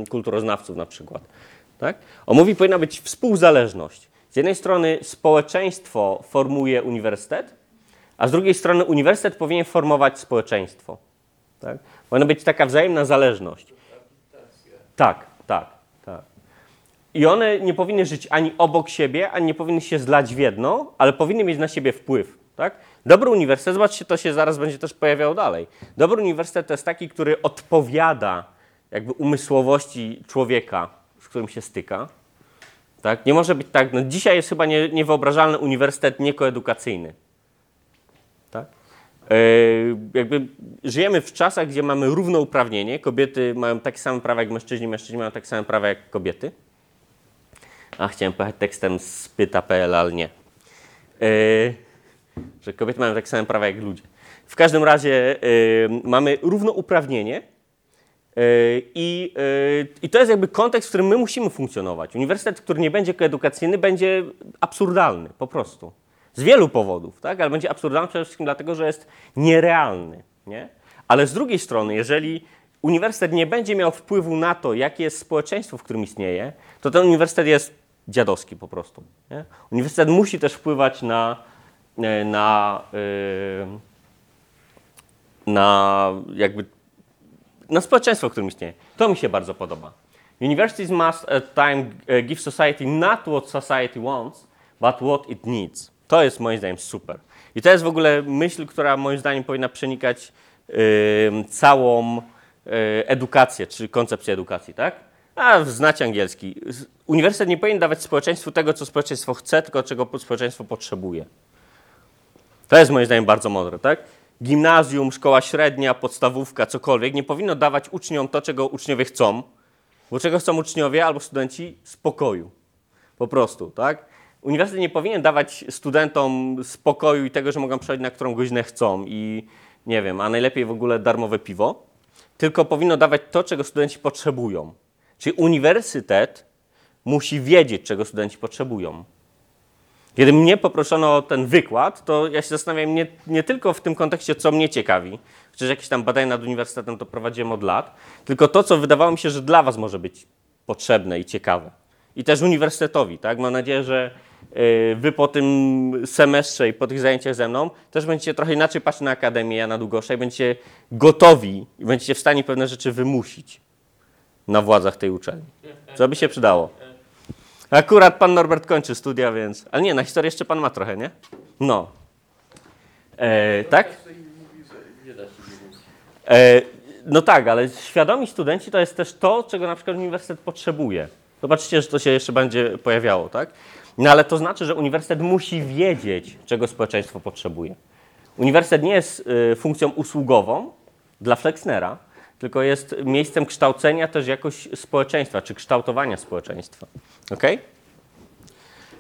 kulturoznawców na przykład. Tak? On mówi, powinna być współzależność. Z jednej strony społeczeństwo formuje uniwersytet, a z drugiej strony uniwersytet powinien formować społeczeństwo. Tak? Powinna być taka wzajemna zależność. Tak. I one nie powinny żyć ani obok siebie, ani nie powinny się zlać w jedno, ale powinny mieć na siebie wpływ. Tak? Dobry uniwersytet, zobaczcie, to się zaraz będzie też pojawiało dalej. Dobry uniwersytet to jest taki, który odpowiada jakby umysłowości człowieka, z którym się styka. Tak? Nie może być tak, no dzisiaj jest chyba nie, niewyobrażalny uniwersytet niekoedukacyjny. Tak? E, jakby żyjemy w czasach, gdzie mamy równouprawnienie. Kobiety mają takie same prawa jak mężczyźni, mężczyźni mają takie same prawa jak kobiety. A chciałem pojechać tekstem z pyta.pl, ale nie. E, że kobiety mają takie same prawa jak ludzie. W każdym razie e, mamy równouprawnienie. e, I, I to jest jakby kontekst, w którym my musimy funkcjonować. Uniwersytet, który nie będzie koedukacyjny, będzie absurdalny po prostu. Z wielu powodów, tak? ale będzie absurdalny przede wszystkim dlatego, że jest nierealny. Nie? Ale z drugiej strony, jeżeli uniwersytet nie będzie miał wpływu na to, jakie jest społeczeństwo, w którym istnieje, to ten uniwersytet jest dziadowski po prostu. Nie? Uniwersytet musi też wpływać na, e, na, e, na jakby na społeczeństwo, w którym istnieje. To mi się bardzo podoba. Universities must at time give society not what society wants, but what it needs. To jest moim zdaniem super. I to jest w ogóle myśl, która moim zdaniem powinna przenikać całą e, edukację, czy koncepcję edukacji, tak? A znacie angielski. Uniwersytet nie powinien dawać społeczeństwu tego, co społeczeństwo chce, tylko czego po- społeczeństwo potrzebuje. To jest moim zdaniem bardzo mądre, tak? Gimnazjum, szkoła średnia, podstawówka, cokolwiek nie powinno dawać uczniom to, czego uczniowie chcą, bo czego chcą uczniowie albo studenci? Spokoju. Po prostu, tak? Uniwersytet nie powinien dawać studentom spokoju i tego, że mogą przejść na którą godzinę chcą i nie wiem, a najlepiej w ogóle darmowe piwo, tylko powinno dawać to, czego studenci potrzebują. Czyli uniwersytet musi wiedzieć, czego studenci potrzebują. Kiedy mnie poproszono o ten wykład, to ja się zastanawiam nie, nie tylko w tym kontekście, co mnie ciekawi, chociaż jakieś tam badania nad uniwersytetem to prowadziłem od lat, tylko to, co wydawało mi się, że dla Was może być potrzebne i ciekawe. I też uniwersytetowi, tak? Mam nadzieję, że y, Wy po tym semestrze i po tych zajęciach ze mną też będziecie trochę inaczej patrzeć na Akademię Jana Długosza i będziecie gotowi i będziecie w stanie pewne rzeczy wymusić na władzach tej uczelni. Co by się przydało? Akurat pan Norbert kończy studia, więc. Ale nie, na historię jeszcze pan ma trochę, nie? No. E, tak? E, no tak, ale świadomi studenci to jest też to, czego na przykład uniwersytet potrzebuje. Zobaczycie, że to się jeszcze będzie pojawiało, tak? No ale to znaczy, że uniwersytet musi wiedzieć, czego społeczeństwo potrzebuje. Uniwersytet nie jest y, funkcją usługową dla Flexnera, tylko jest miejscem kształcenia też jakoś społeczeństwa, czy kształtowania społeczeństwa. Okej?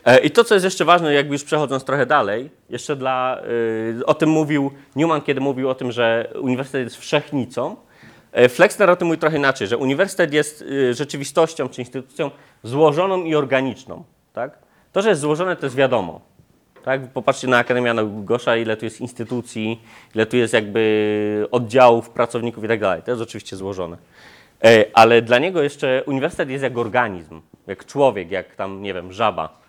E, I to, co jest jeszcze ważne, jakby już przechodząc trochę dalej, jeszcze dla, y, o tym mówił Newman, kiedy mówił o tym, że uniwersytet jest wszechnicą. E, Flexner o tym mówi trochę inaczej, że uniwersytet jest y, rzeczywistością czy instytucją złożoną i organiczną. Tak? To, że jest złożone, to jest wiadomo. Tak? Popatrzcie na Akademię Gosza, ile tu jest instytucji, ile tu jest jakby oddziałów, pracowników i tak dalej. To jest oczywiście złożone. E, Ale dla niego jeszcze uniwersytet jest jak organizm, jak człowiek, jak tam, nie wiem, żaba.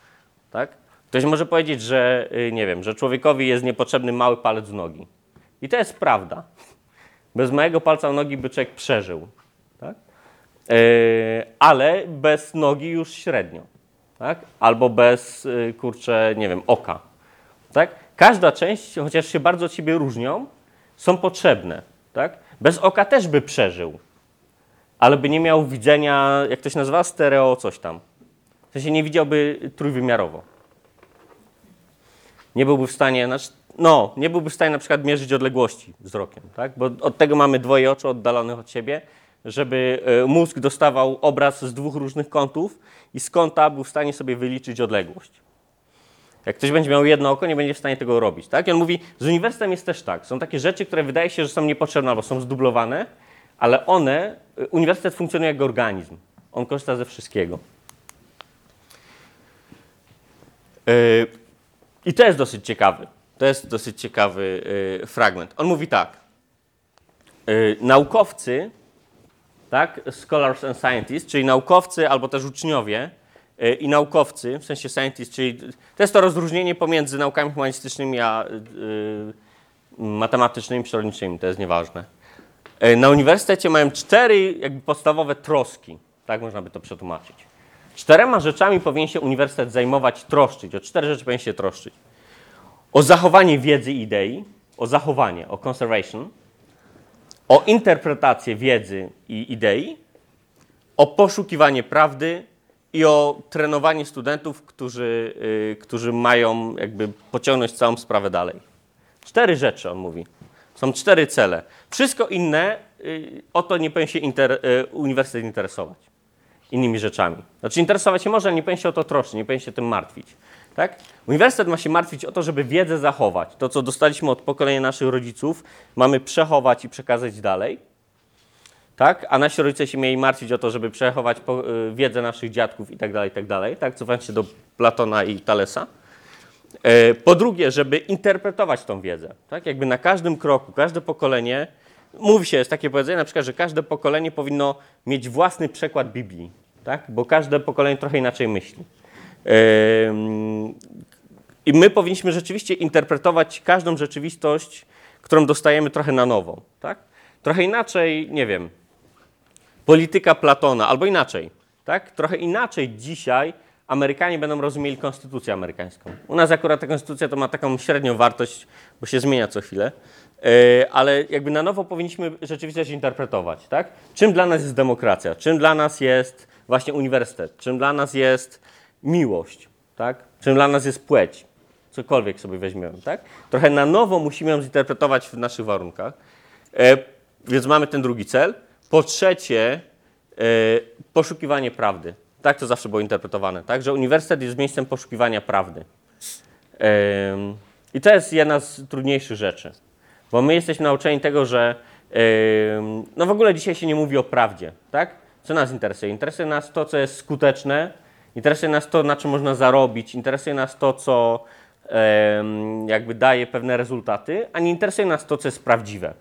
Tak? Ktoś może powiedzieć, że y, nie wiem, że człowiekowi jest niepotrzebny mały palec nogi. I to jest prawda. Bez małego palca nogi by człowiek przeżył. Tak? E, ale bez nogi już średnio. Tak? Albo bez, y, kurczę, nie wiem, oka. Tak? Każda część, chociaż się bardzo od siebie różnią, są potrzebne. Tak? Bez oka też by przeżył, ale by nie miał widzenia, jak to się nazywa, stereo coś tam. W sensie nie widziałby trójwymiarowo. Nie byłby w stanie, znaczy, no, nie byłby w stanie na przykład mierzyć odległości wzrokiem, tak? Bo od tego mamy dwoje oczu oddalonych od siebie, żeby e, mózg dostawał obraz z dwóch różnych kątów i z kąta był w stanie sobie wyliczyć odległość. Jak ktoś będzie miał jedno oko, nie będzie w stanie tego robić. Tak? I on mówi, z uniwersytetem jest też tak. Są takie rzeczy, które wydaje się, że są niepotrzebne albo są zdublowane, ale one, y, uniwersytet funkcjonuje jak organizm. On korzysta ze wszystkiego. Yy, I to jest dosyć ciekawy. To jest dosyć ciekawy yy, fragment. On mówi tak. Naukowcy, tak, scholars and scientists, czyli naukowcy albo też uczniowie yy, i naukowcy, w sensie scientist, czyli to jest to rozróżnienie pomiędzy naukami humanistycznymi a yy, matematycznymi, przyrodniczymi, to jest nieważne. Yy, Na uniwersytecie mają cztery jakby podstawowe troski, tak można by to przetłumaczyć. Czterema rzeczami powinien się uniwersytet zajmować, troszczyć. O cztery rzeczy powinien się troszczyć. O zachowanie wiedzy i idei, o zachowanie, o conservation, o interpretację wiedzy i idei, o poszukiwanie prawdy i o trenowanie studentów, którzy, y, którzy mają jakby pociągnąć całą sprawę dalej. Cztery rzeczy, on mówi. Są cztery cele. Wszystko inne, y, o to nie powinien się inter, y, uniwersytet interesować innymi rzeczami. Znaczy interesować się może, ale nie powinien się o to troszczyć, nie powinien się tym martwić. Tak? Uniwersytet ma się martwić o to, żeby wiedzę zachować. To, co dostaliśmy od pokolenia naszych rodziców, mamy przechować i przekazać dalej. Tak? A nasi rodzice się mieli martwić o to, żeby przechować y, wiedzę naszych dziadków i tak dalej, tak dalej. Tak? Cofając się do Platona i Thalesa. E, Po drugie, żeby interpretować tą wiedzę. Tak? Jakby na każdym kroku, każde pokolenie, mówi się, jest takie powiedzenie na przykład, że każde pokolenie powinno mieć własny przekład Biblii, tak? bo każde pokolenie trochę inaczej myśli. I my powinniśmy rzeczywiście interpretować każdą rzeczywistość, którą dostajemy trochę na nowo. Tak? Trochę inaczej, nie wiem, polityka Platona, albo inaczej. Tak? Trochę inaczej dzisiaj Amerykanie będą rozumieli konstytucję amerykańską. U nas akurat ta konstytucja to ma taką średnią wartość, bo się zmienia co chwilę, E, ale jakby na nowo powinniśmy rzeczywistość interpretować. Tak? Czym dla nas jest demokracja? Czym dla nas jest właśnie uniwersytet? Czym dla nas jest miłość? Tak? Czym dla nas jest płeć? Cokolwiek sobie weźmiemy. Tak? Trochę na nowo musimy ją zinterpretować w naszych warunkach. E, więc mamy ten drugi cel. Po trzecie, e, poszukiwanie prawdy. Tak to zawsze było interpretowane, tak? że uniwersytet jest miejscem poszukiwania prawdy. Em, I to jest jedna z trudniejszych rzeczy, bo my jesteśmy nauczeni tego, że no w ogóle dzisiaj się nie mówi o prawdzie, tak? Co nas interesuje? Interesuje nas to, co jest skuteczne, interesuje nas to, na czym można zarobić, interesuje nas to, co jakby daje pewne rezultaty, a nie interesuje nas to, co jest prawdziwe.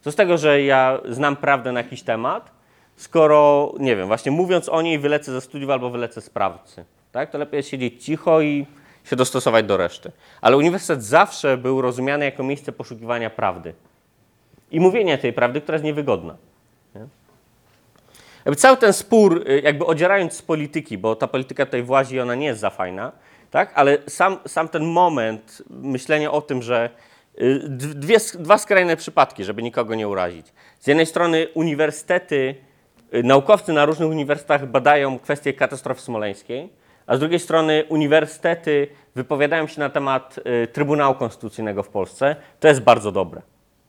Co z tego, że ja znam prawdę na jakiś temat, skoro, nie wiem, właśnie mówiąc o niej wylecę ze studiów albo wylecę z pracy, tak? To lepiej siedzieć cicho i się dostosować do reszty. Ale uniwersytet zawsze był rozumiany jako miejsce poszukiwania prawdy i mówienia tej prawdy, która jest niewygodna. Jakby cały ten spór, y, jakby odzierając z polityki, bo ta polityka tutaj włazi i ona nie jest za fajna, tak? ale sam, sam ten moment myślenia o tym, że y, dwie, dwa skrajne przypadki, żeby nikogo nie urazić. Z jednej strony uniwersytety, y, naukowcy na różnych uniwersytetach badają kwestię katastrofy smoleńskiej, a z drugiej strony uniwersytety wypowiadają się na temat Trybunału Konstytucyjnego w Polsce. To jest bardzo dobre.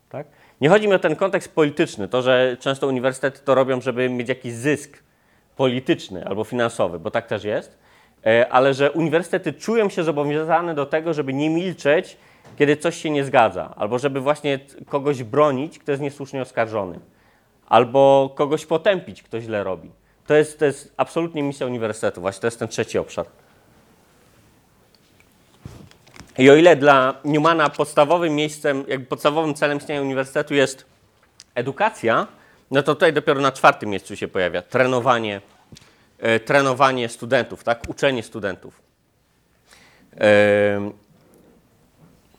Tak? Nie chodzi mi o ten kontekst polityczny, to, że często uniwersytety to robią, żeby mieć jakiś zysk polityczny albo finansowy, bo tak też jest, e, ale że uniwersytety czują się zobowiązane do tego, żeby nie milczeć, kiedy coś się nie zgadza, albo żeby właśnie kogoś bronić, kto jest niesłusznie oskarżony, albo kogoś potępić, kto źle robi. To jest, to jest absolutnie misja uniwersytetu, właśnie to jest ten trzeci obszar. I o ile dla Newmana podstawowym miejscem, jakby podstawowym celem istnienia uniwersytetu jest edukacja, no to tutaj dopiero na czwartym miejscu się pojawia trenowanie, e, trenowanie studentów, tak? uczenie studentów. Em,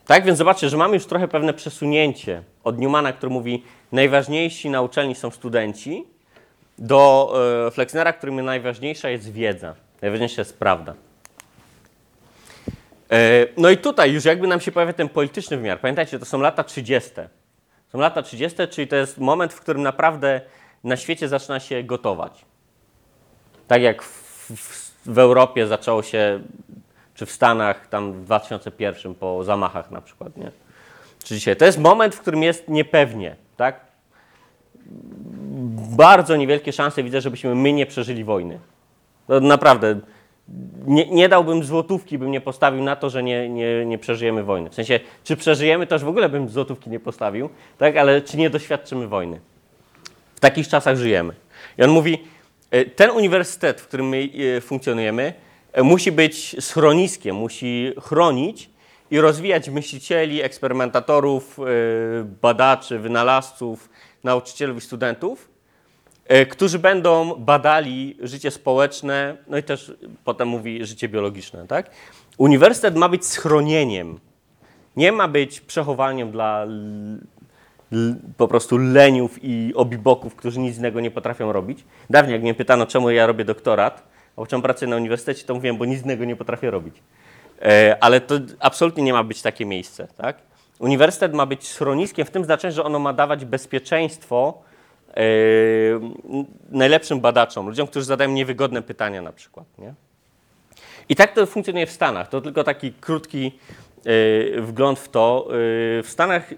tak, więc zobaczcie, że mamy już trochę pewne przesunięcie od Newmana, który mówi najważniejsi na uczelni są studenci, do e, Flexnera, który mówi najważniejsza jest wiedza, najważniejsza jest prawda. E, No i tutaj już jakby nam się pojawia ten polityczny wymiar. Pamiętajcie, to są lata 30. Są lata 30, czyli to jest moment, w którym naprawdę na świecie zaczyna się gotować. Tak jak w, w, w Europie zaczęło się, czy w Stanach tam w 2001 po zamachach na przykład, nie? Czy dzisiaj. To jest moment, w którym jest niepewnie, tak? Bardzo niewielkie szanse widzę, żebyśmy my nie przeżyli wojny. No, naprawdę, nie, nie dałbym złotówki, bym nie postawił na to, że nie, nie, nie przeżyjemy wojny. W sensie, czy przeżyjemy, to już w ogóle bym złotówki nie postawił, tak? ale czy nie doświadczymy wojny. W takich czasach żyjemy. I on mówi, e, ten uniwersytet, w którym my e, funkcjonujemy, e, musi być schroniskiem, musi chronić i rozwijać myślicieli, eksperymentatorów, badaczy, wynalazców, nauczycielów i studentów, którzy będą badali życie społeczne, no i też potem mówi życie biologiczne. Tak? Uniwersytet ma być schronieniem, nie ma być przechowalnią dla po prostu leniów i obiboków, którzy nic innego nie potrafią robić. Dawniej, jak mnie pytano, czemu ja robię doktorat, albo czemu pracuję na uniwersytecie, to mówiłem, bo nic innego nie potrafię robić. E, ale to absolutnie nie ma być takie miejsce. Tak? Uniwersytet ma być schroniskiem w tym znaczeniu, że ono ma dawać bezpieczeństwo e, najlepszym badaczom, ludziom, którzy zadają niewygodne pytania na przykład. Nie? I tak to funkcjonuje w Stanach. To tylko taki krótki y, wgląd w to. Y, w Stanach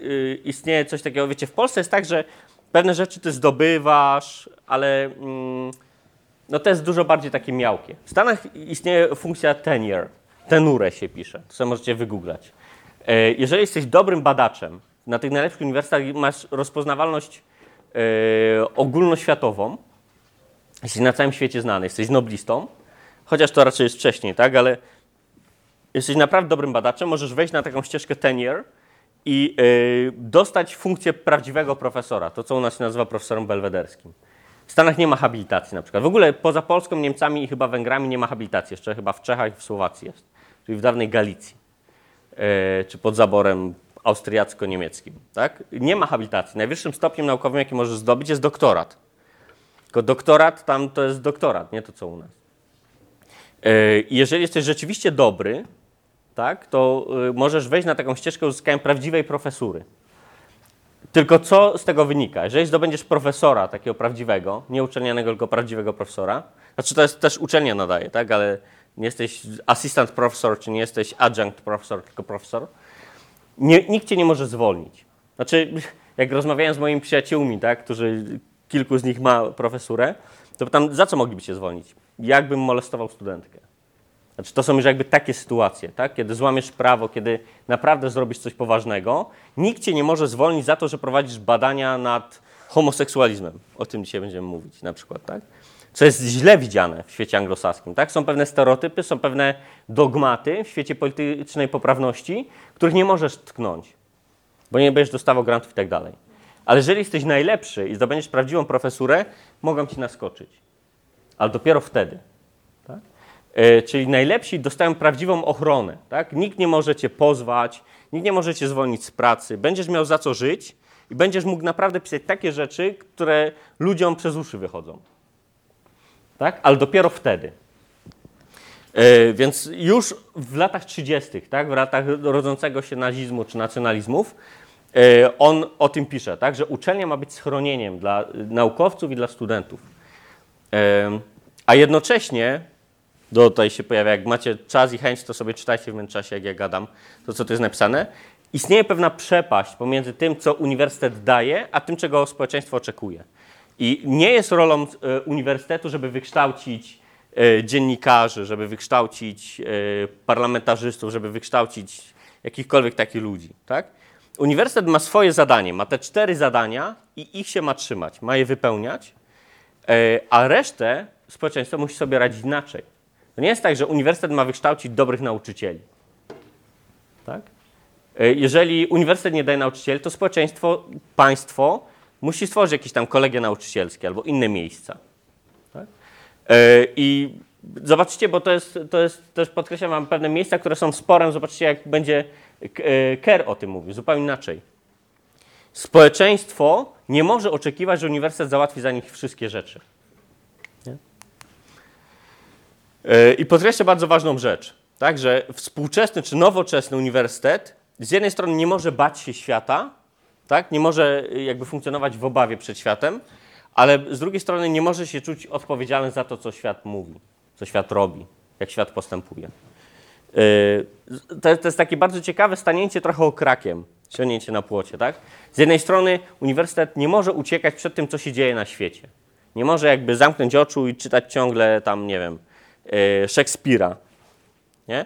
istnieje coś takiego, wiecie, w Polsce jest tak, że pewne rzeczy ty zdobywasz, ale mm, no to jest dużo bardziej takie miałkie. W Stanach istnieje funkcja tenure. Tenure się pisze. To sobie możecie wygooglać. Jeżeli jesteś dobrym badaczem na tych najlepszych uniwersytetach, masz rozpoznawalność ogólnoświatową, jesteś na całym świecie znany, jesteś noblistą, chociaż to raczej jest wcześniej, tak, ale jesteś naprawdę dobrym badaczem, możesz wejść na taką ścieżkę tenure i y, dostać funkcję prawdziwego profesora, to co u nas się nazywa profesorem belwederskim. W Stanach nie ma habilitacji na przykład. W ogóle poza Polską, Niemcami i chyba Węgrami nie ma habilitacji. Jeszcze chyba w Czechach i w Słowacji jest. Czyli w dawnej Galicji. E, czy pod zaborem austriacko-niemieckim. Tak? Nie ma habilitacji. Najwyższym stopniem naukowym, jaki możesz zdobyć, jest doktorat. Tylko doktorat tam to jest doktorat, nie to co u nas. E, jeżeli jesteś rzeczywiście dobry, tak, to y, możesz wejść na taką ścieżkę uzyskania prawdziwej profesury. Tylko co z tego wynika? Jeżeli zdobędziesz profesora takiego prawdziwego, nie uczelnianego, tylko prawdziwego profesora, znaczy to jest też uczelnia nadaje, tak, ale nie jesteś asystent profesor, czy nie jesteś adjunct profesor, tylko profesor, nie, nikt cię nie może zwolnić. Znaczy, <laughs> jak rozmawiałem z moimi przyjaciółmi, tak, którzy kilku z nich ma profesurę, to pytam, za co mogliby cię zwolnić? Jakbym molestował studentkę? Znaczy, to są już jakby takie sytuacje, tak? kiedy złamiesz prawo, kiedy naprawdę zrobisz coś poważnego, nikt cię nie może zwolnić za to, że prowadzisz badania nad homoseksualizmem. O tym dzisiaj będziemy mówić na przykład, tak? Co jest źle widziane w świecie anglosaskim, tak? Są pewne stereotypy, są pewne dogmaty w świecie politycznej poprawności, których nie możesz tknąć, bo nie będziesz dostawał grantów i tak dalej. Ale jeżeli jesteś najlepszy i zdobędziesz prawdziwą profesurę, mogą ci naskoczyć. Ale dopiero wtedy. Tak? E, czyli najlepsi dostają prawdziwą ochronę. Tak? Nikt nie może cię pozwać, nikt nie może cię zwolnić z pracy. Będziesz miał za co żyć i będziesz mógł naprawdę pisać takie rzeczy, które ludziom przez uszy wychodzą. Tak? Ale dopiero wtedy. E, Więc już w latach 30., tak, w latach rodzącego się nazizmu czy nacjonalizmów, e, on o tym pisze, tak, że uczelnia ma być schronieniem dla naukowców i dla studentów. E, A jednocześnie, do tutaj się pojawia, jak macie czas i chęć, to sobie czytajcie w międzyczasie, jak ja gadam, to co tu jest napisane. Istnieje pewna przepaść pomiędzy tym, co uniwersytet daje, a tym, czego społeczeństwo oczekuje. I nie jest rolą e, uniwersytetu, żeby wykształcić e, dziennikarzy, żeby wykształcić e, parlamentarzystów, żeby wykształcić jakichkolwiek takich ludzi. Tak? Uniwersytet ma swoje zadanie, ma te cztery zadania i ich się ma trzymać, ma je wypełniać, a resztę społeczeństwo musi sobie radzić inaczej. To nie jest tak, że uniwersytet ma wykształcić dobrych nauczycieli. Tak? Jeżeli uniwersytet nie daje nauczycieli, to społeczeństwo, państwo musi stworzyć jakieś tam kolegia nauczycielskie albo inne miejsca. Tak? E, I zobaczcie, bo to jest, to jest też podkreślam wam pewne miejsca, które są sporem. Zobaczcie, jak będzie e, Kerr o tym mówił, zupełnie inaczej. Społeczeństwo nie może oczekiwać, że uniwersytet załatwi za nich wszystkie rzeczy. Nie? E, I podkreślę bardzo ważną rzecz, tak, że współczesny czy nowoczesny uniwersytet z jednej strony nie może bać się świata, tak, nie może y, jakby funkcjonować w obawie przed światem, ale z drugiej strony nie może się czuć odpowiedzialny za to, co świat mówi, co świat robi, jak świat postępuje. Yy, To, to jest takie bardzo ciekawe stanięcie trochę okrakiem, siągnięcie na płocie, tak? Z jednej strony uniwersytet nie może uciekać przed tym, co się dzieje na świecie. Nie może jakby zamknąć oczu i czytać ciągle tam, nie wiem, yy, Szekspira, nie?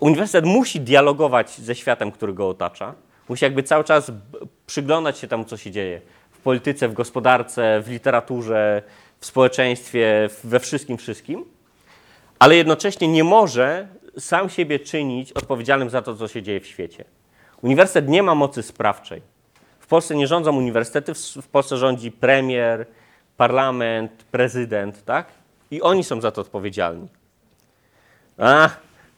Uniwersytet musi dialogować ze światem, który go otacza. Musi jakby cały czas przyglądać się temu, co się dzieje w polityce, w gospodarce, w literaturze, w społeczeństwie, we wszystkim, wszystkim ale jednocześnie nie może sam siebie czynić odpowiedzialnym za to, co się dzieje w świecie. Uniwersytet nie ma mocy sprawczej. W Polsce nie rządzą uniwersytety, w Polsce rządzi premier, parlament, prezydent, tak? I oni są za to odpowiedzialni. A,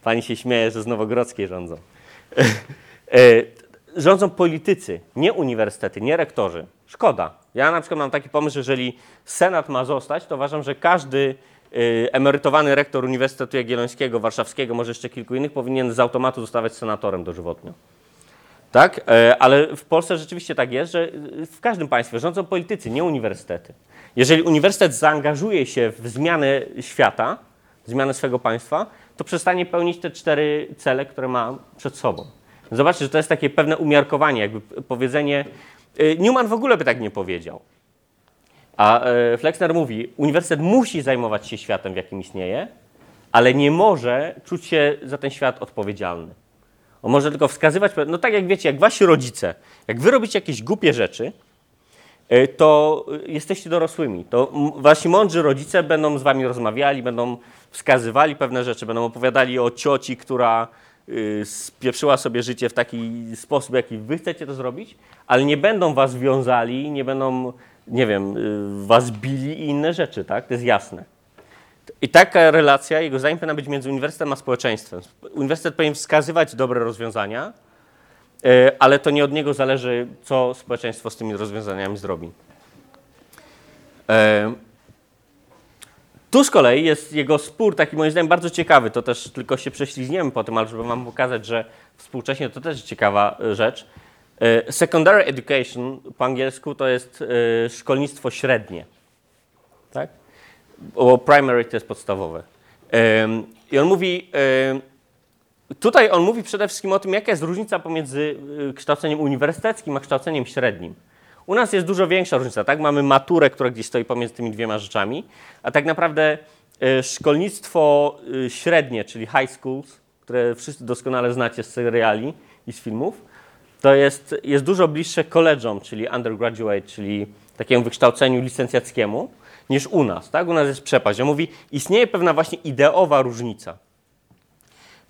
pani się śmieje, że z Nowogrodzkiej rządzą. <laughs> Rządzą politycy, nie uniwersytety, nie rektorzy. Szkoda. Ja na przykład mam taki pomysł, że jeżeli Senat ma zostać, to uważam, że każdy y, emerytowany rektor Uniwersytetu Jagiellońskiego, Warszawskiego, może jeszcze kilku innych, powinien z automatu zostawać senatorem dożywotnio. Tak? E, Ale w Polsce rzeczywiście tak jest, że y, w każdym państwie rządzą politycy, nie uniwersytety. Jeżeli uniwersytet zaangażuje się w zmianę świata, zmianę swego państwa, to przestanie pełnić te cztery cele, które ma przed sobą. Zobaczcie, że to jest takie pewne umiarkowanie, jakby powiedzenie. y, Newman w ogóle by tak nie powiedział. A e, Flexner mówi, uniwersytet musi zajmować się światem, w jakim istnieje, ale nie może czuć się za ten świat odpowiedzialny. On może tylko wskazywać, no tak jak wiecie, jak wasi rodzice, jak wy robicie jakieś głupie rzeczy, y, to y, jesteście dorosłymi. To wasi mądrzy rodzice będą z wami rozmawiali, będą wskazywali pewne rzeczy, będą opowiadali o cioci, która y, spieprzyła sobie życie w taki sposób, jaki wy chcecie to zrobić, ale nie będą was wiązali, nie będą nie wiem, y, was bili i inne rzeczy, tak? To jest jasne. I taka relacja, jego zdaniem, powinna być między uniwersytetem a społeczeństwem. Uniwersytet powinien wskazywać dobre rozwiązania, y, ale to nie od niego zależy, co społeczeństwo z tymi rozwiązaniami zrobi. Tu z kolei jest jego spór, taki moim zdaniem bardzo ciekawy. To też tylko się prześlizgniemy po tym, ale żeby wam pokazać, że współcześnie to też ciekawa e, rzecz. E, Secondary education po angielsku to jest e, szkolnictwo średnie. Tak? Bo primary to jest podstawowe. I on mówi, tutaj on mówi przede wszystkim o tym, jaka jest różnica pomiędzy kształceniem uniwersyteckim a kształceniem średnim. U nas jest dużo większa różnica, tak? Mamy maturę, która gdzieś stoi pomiędzy tymi dwiema rzeczami, a tak naprawdę y, szkolnictwo y, średnie, czyli high schools, które wszyscy doskonale znacie z seriali i z filmów, to jest, jest dużo bliższe college'om, czyli undergraduate, czyli takiemu wykształceniu licencjackiemu, niż u nas. Tak? U nas jest przepaść. On mówi, istnieje pewna właśnie ideowa różnica.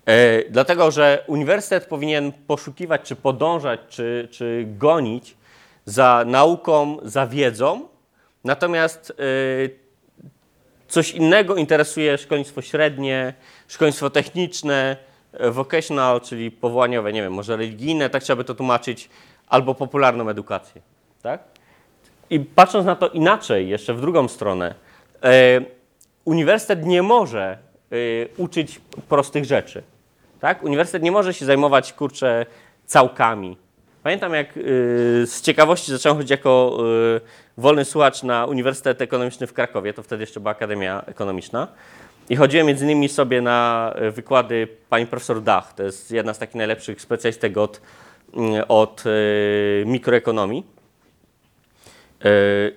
E, dlatego, że uniwersytet powinien poszukiwać, czy podążać, czy, czy gonić za nauką, za wiedzą, natomiast e, coś innego interesuje szkolnictwo średnie, szkolnictwo techniczne, e, vocational, czyli powołaniowe, nie wiem, może religijne, tak trzeba by to tłumaczyć, albo popularną edukację. Tak? I patrząc na to inaczej, jeszcze w drugą stronę, e, uniwersytet nie może uczyć prostych rzeczy. Tak? Uniwersytet nie może się zajmować, kurczę, całkami. Pamiętam, jak e, z ciekawości zacząłem chodzić jako e, wolny słuchacz na Uniwersytet Ekonomiczny w Krakowie, to wtedy jeszcze była Akademia Ekonomiczna. I chodziłem między innymi sobie na e, wykłady pani profesor Dach, to jest jedna z takich najlepszych specjalistek od, od mikroekonomii.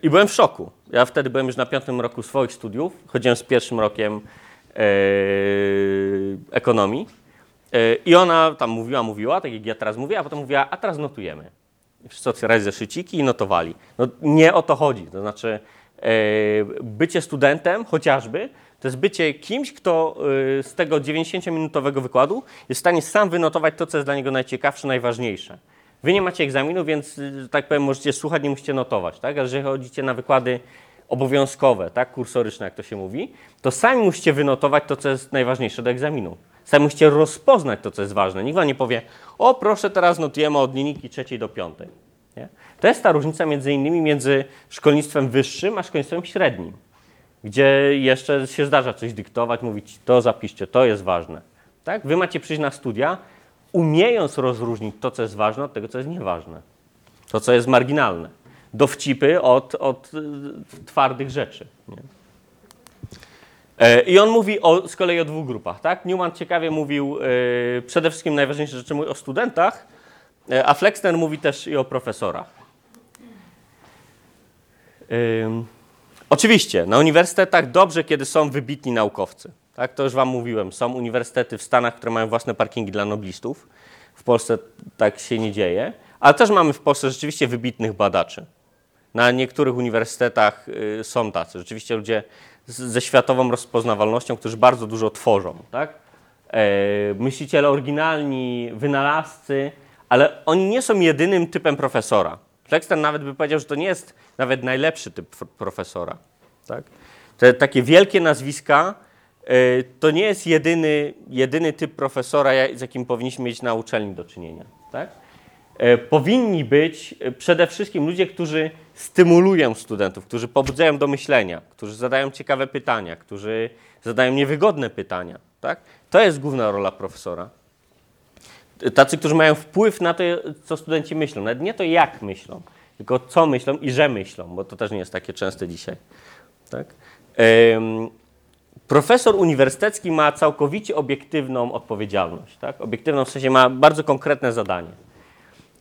I byłem w szoku. Ja wtedy byłem już na piątym roku swoich studiów. Chodziłem z pierwszym rokiem ekonomii. Yy, I ona tam mówiła, mówiła, tak jak ja teraz mówię, a potem mówiła, a teraz notujemy. I wszyscy otwierali zeszyciki i notowali. No, nie o to chodzi. To znaczy, yy, bycie studentem chociażby, to jest bycie kimś, kto yy, z tego 90-minutowego wykładu jest w stanie sam wynotować to, co jest dla niego najciekawsze, najważniejsze. Wy nie macie egzaminu, więc, tak powiem, możecie słuchać, nie musicie notować, tak? Ale jeżeli chodzicie na wykłady obowiązkowe, tak, kursoryczne, jak to się mówi, to sami musicie wynotować to, co jest najważniejsze do egzaminu. Sami musicie rozpoznać to, co jest ważne. Nikt wam nie powie, o proszę, teraz notujemy od linijki trzeciej do piątej. Nie? To jest ta różnica między innymi między szkolnictwem wyższym a szkolnictwem średnim, gdzie jeszcze się zdarza coś dyktować, mówić, to zapiszcie, to jest ważne. Tak? Wy macie przyjść na studia, umiejąc rozróżnić to, co jest ważne, od tego, co jest nieważne. To, co jest marginalne. Dowcipy od, od y, twardych rzeczy. Nie? E, I on mówi o, z kolei o dwóch grupach. Tak? Newman ciekawie mówił y, przede wszystkim najważniejsze rzeczy mówi o studentach, y, a Flexner mówi też i o profesorach. Ym, oczywiście, na uniwersytetach dobrze, kiedy są wybitni naukowcy. Tak, to już Wam mówiłem. Są uniwersytety w Stanach, które mają własne parkingi dla noblistów. W Polsce tak się nie dzieje. Ale też mamy w Polsce rzeczywiście wybitnych badaczy. Na niektórych uniwersytetach y, są tacy. Rzeczywiście ludzie ze światową rozpoznawalnością, którzy bardzo dużo tworzą. Tak? E, myśliciele oryginalni, wynalazcy, ale oni nie są jedynym typem profesora. Flexner nawet by powiedział, że to nie jest nawet najlepszy typ pr- profesora. Tak? Te takie wielkie nazwiska y, to nie jest jedyny, jedyny typ profesora, z jakim powinniśmy mieć na uczelni do czynienia. Tak? E, Powinni być e, przede wszystkim ludzie, którzy stymulują studentów, którzy pobudzają do myślenia, którzy zadają ciekawe pytania, którzy zadają niewygodne pytania. Tak? To jest główna rola profesora. Tacy, którzy mają wpływ na to, co studenci myślą. Nawet nie to, jak myślą, tylko co myślą i że myślą, bo to też nie jest takie częste dzisiaj. Tak? Em, Profesor uniwersytecki ma całkowicie obiektywną odpowiedzialność. Tak? Obiektywną w sensie ma bardzo konkretne zadanie.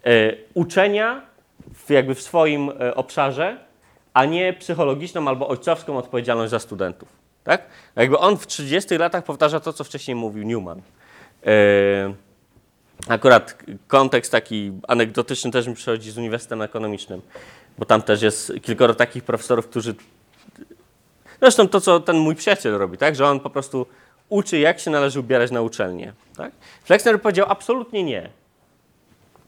E, uczenia w, jakby w swoim e, obszarze, a nie psychologiczną albo ojcowską odpowiedzialność za studentów. Tak? Jakby on w 30 latach powtarza to, co wcześniej mówił Newman. E, Akurat kontekst taki anegdotyczny też mi przychodzi z Uniwersytetem Ekonomicznym, bo tam też jest kilkoro takich profesorów, którzy. Zresztą to, co ten mój przyjaciel robi, tak? że on po prostu uczy, jak się należy ubierać na uczelnię. Tak? Flexner powiedział absolutnie nie.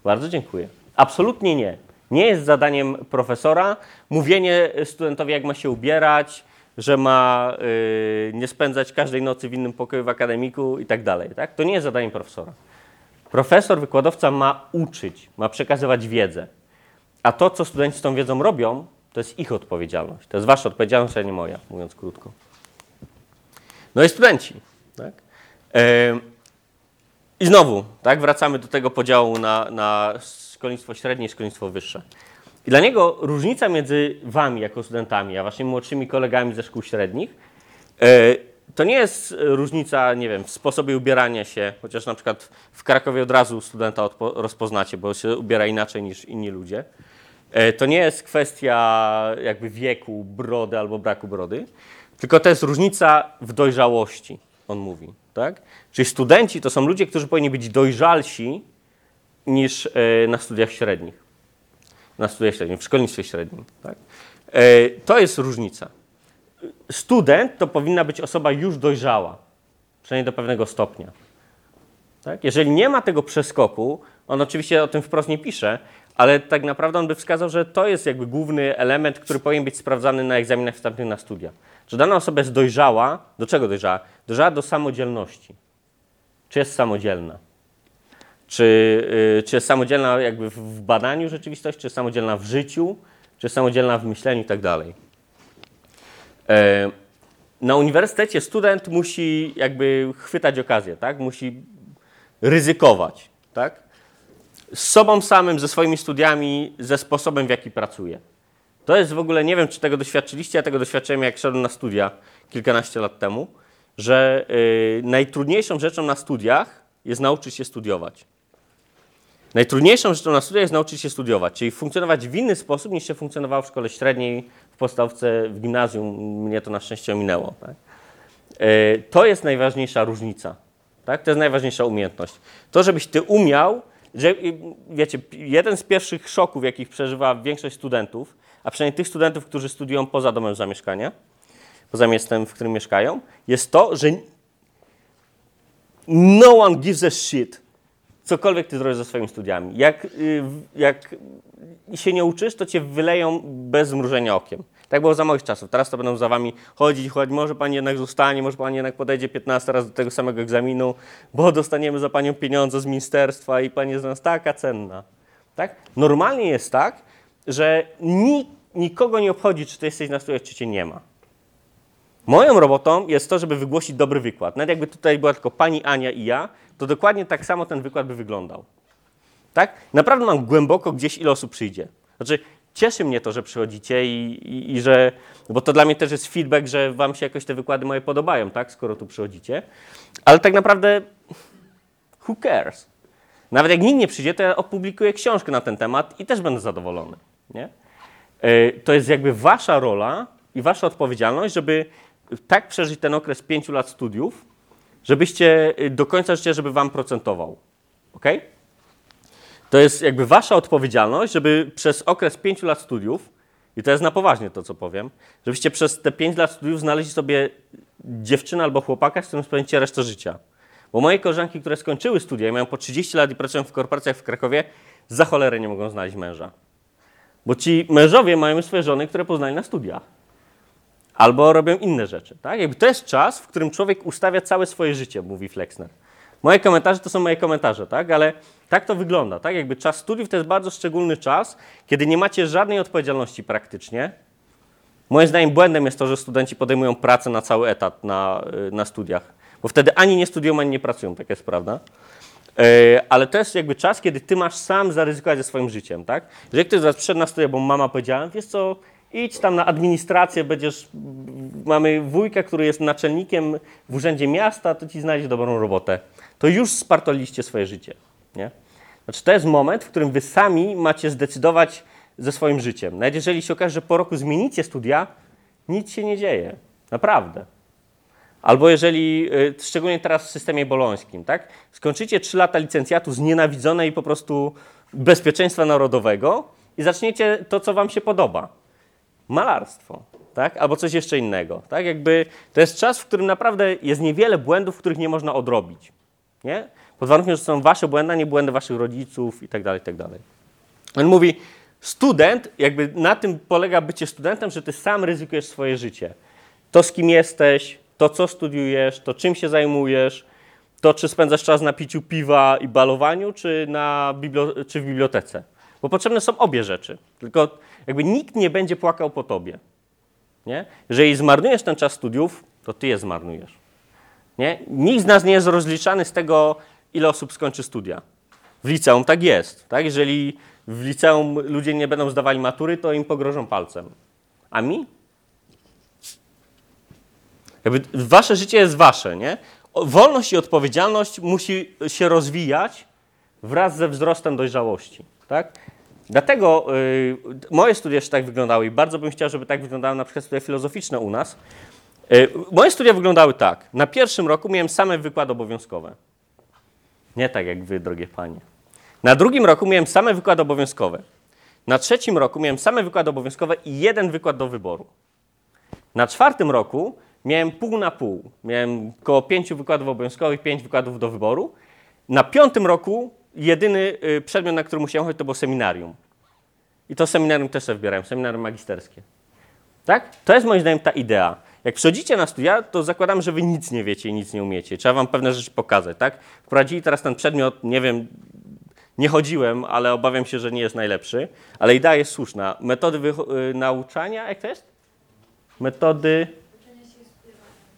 Bardzo dziękuję. Absolutnie nie. Nie jest zadaniem profesora mówienie studentowi, jak ma się ubierać, że ma y, nie spędzać każdej nocy w innym pokoju w akademiku i tak dalej. Tak? To nie jest zadaniem profesora. Profesor, wykładowca ma uczyć, ma przekazywać wiedzę. A to, co studenci z tą wiedzą robią, to jest ich odpowiedzialność. To jest wasza odpowiedzialność, a nie moja, mówiąc krótko. No i studenci. Tak? I znowu, tak, wracamy do tego podziału na, na szkolnictwo średnie i szkolnictwo wyższe. I dla niego różnica między wami jako studentami, a waszymi młodszymi kolegami ze szkół średnich, e, to nie jest różnica, nie wiem, w sposobie ubierania się, chociaż na przykład w Krakowie od razu studenta rozpoznacie, bo się ubiera inaczej niż inni ludzie. E, To nie jest kwestia jakby wieku, brody albo braku brody, tylko to jest różnica w dojrzałości, on mówi. Tak? Czyli studenci to są ludzie, którzy powinni być dojrzalsi niż e, na studiach średnich. Na studiach średnich, w szkolnictwie średnim. Tak? E, To jest różnica. Student to powinna być osoba już dojrzała, przynajmniej do pewnego stopnia. Tak? Jeżeli nie ma tego przeskoku, on oczywiście o tym wprost nie pisze, ale tak naprawdę on by wskazał, że to jest jakby główny element, który powinien być sprawdzany na egzaminach wstępnych na studia. Czy dana osoba jest dojrzała, do czego dojrzała? Dojrzała do samodzielności. Czy jest samodzielna? Czy, y, czy jest samodzielna jakby w- badaniu rzeczywistości, czy jest samodzielna w życiu, czy jest samodzielna w myśleniu i tak dalej. E, Na uniwersytecie student musi jakby chwytać okazję, tak? Musi ryzykować, tak? Z sobą samym, ze swoimi studiami, ze sposobem, w jaki pracuje. To jest w ogóle, nie wiem, czy tego doświadczyliście, ja tego doświadczyłem, jak szedłem na studia kilkanaście lat temu, że y, najtrudniejszą rzeczą na studiach jest nauczyć się studiować. Najtrudniejszą rzeczą na studiach jest nauczyć się studiować, czyli funkcjonować w inny sposób niż się funkcjonowało w szkole średniej, w podstawce, w gimnazjum. Mnie to na szczęście ominęło. Tak? E, To jest najważniejsza różnica. Tak? To jest najważniejsza umiejętność. To, żebyś ty umiał, że wiecie, jeden z pierwszych szoków, jakich przeżywa większość studentów, a przynajmniej tych studentów, którzy studiują poza domem zamieszkania, poza miastem, w którym mieszkają, jest to, że no one gives a shit, cokolwiek ty zrobisz ze swoimi studiami. Jak, y, jak się nie uczysz, to cię wyleją bez zmrużenia okiem. Tak było za moich czasów. Teraz to będą za wami chodzić, chodzić. Może pani jednak zostanie, może pani jednak podejdzie 15 razy do tego samego egzaminu, bo dostaniemy za panią pieniądze z ministerstwa i pani jest dla nas taka cenna. Tak? Normalnie jest tak, że ni, nikogo nie obchodzi, czy ty jesteś na studiach, czy cię nie ma. Moją robotą jest to, żeby wygłosić dobry wykład. Nawet jakby tutaj była tylko pani Ania i ja, to dokładnie tak samo ten wykład by wyglądał. Tak? Naprawdę mam głęboko gdzieś, ile osób przyjdzie. Znaczy, cieszy mnie to, że przychodzicie i, i, i że, bo to dla mnie też jest feedback, że wam się jakoś te wykłady moje podobają, tak? Skoro tu przychodzicie. Ale tak naprawdę, who cares? Nawet jak nikt nie przyjdzie, to ja opublikuję książkę na ten temat i też będę zadowolony. Nie? E, To jest jakby wasza rola i wasza odpowiedzialność, żeby tak przeżyć ten okres pięciu lat studiów, żebyście y, do końca życia, żeby wam procentował. Ok? To jest jakby wasza odpowiedzialność, żeby przez okres pięciu lat studiów, i to jest na poważnie to, co powiem, żebyście przez te pięć lat studiów znaleźli sobie dziewczynę albo chłopaka, z którym spędzicie resztę życia. Bo moje koleżanki, które skończyły studia i mają po 30 lat i pracują w korporacjach w Krakowie, za cholerę nie mogą znaleźć męża. Bo ci mężowie mają swoje żony, które poznali na studiach. Albo robią inne rzeczy. Tak? Jakby to jest czas, w którym człowiek ustawia całe swoje życie, mówi Flexner. Moje komentarze to są moje komentarze, tak? ale tak to wygląda. Tak? Jakby czas studiów to jest bardzo szczególny czas, kiedy nie macie żadnej odpowiedzialności praktycznie. Moim zdaniem błędem jest to, że studenci podejmują pracę na cały etat na, y, na studiach, bo wtedy ani nie studiują, ani nie pracują, tak jest prawda. E, Ale to jest jakby czas, kiedy ty masz sam zaryzykować ze swoim życiem, tak? Jeżeli ktoś zaraz przyszedł na studia, bo mama powiedziała, wiesz co, idź tam na administrację, będziesz, mamy wujka, który jest naczelnikiem w urzędzie miasta, to ci znajdzie dobrą robotę. To już spartoliście swoje życie, nie? Znaczy to jest moment, w którym wy sami macie zdecydować ze swoim życiem. Nawet jeżeli się okaże, że po roku zmienicie studia, nic się nie dzieje. Naprawdę. Albo jeżeli, y, szczególnie teraz w systemie bolońskim, tak? skończycie 3 lata licencjatu znienawidzonej po prostu bezpieczeństwa narodowego i zaczniecie to, co wam się podoba. Malarstwo, tak? albo coś jeszcze innego. Tak? Jakby to jest czas, w którym naprawdę jest niewiele błędów, których nie można odrobić. Nie? Pod warunkiem, że są wasze błędy, a nie błędy waszych rodziców i tak dalej, i tak. On mówi, Student, jakby na tym polega bycie studentem, że ty sam ryzykujesz swoje życie. To, z kim jesteś, to, co studiujesz, to, czym się zajmujesz, to, czy spędzasz czas na piciu piwa i balowaniu, czy, na czy w bibliotece. Bo potrzebne są obie rzeczy. Tylko jakby nikt nie będzie płakał po tobie. Nie? Jeżeli zmarnujesz ten czas studiów, to ty je zmarnujesz. Nie? Nikt z nas nie jest rozliczany z tego, ile osób skończy studia. W liceum tak jest. Tak? Jeżeli w liceum ludzie nie będą zdawali matury, to im pogrożą palcem. A mi? Jakby wasze życie jest wasze, nie? Wolność i odpowiedzialność musi się rozwijać wraz ze wzrostem dojrzałości, tak? Dlatego y, moje studia jeszcze tak wyglądały i bardzo bym chciał, żeby tak wyglądały na przykład studia filozoficzne u nas. Y, moje studia wyglądały tak. Na pierwszym roku miałem same wykłady obowiązkowe. Nie tak jak wy, drogie panie. Na drugim roku miałem same wykłady obowiązkowe. Na trzecim roku miałem same wykłady obowiązkowe i jeden wykład do wyboru. Na czwartym roku miałem pół na pół. Miałem około pięciu wykładów obowiązkowych, pięć wykładów do wyboru. Na piątym roku jedyny y, przedmiot, na który musiałem chodzić, to było seminarium. I to seminarium też sobie wybierałem, seminarium magisterskie. Tak? To jest moim zdaniem ta idea. Jak przychodzicie na studia, to zakładam, że wy nic nie wiecie i nic nie umiecie. Trzeba wam pewne rzeczy pokazać, tak? Wprowadzili teraz ten przedmiot, nie wiem, nie chodziłem, ale obawiam się, że nie jest najlepszy, ale idea jest słuszna. Metody y, nauczania, jak to jest? Metody...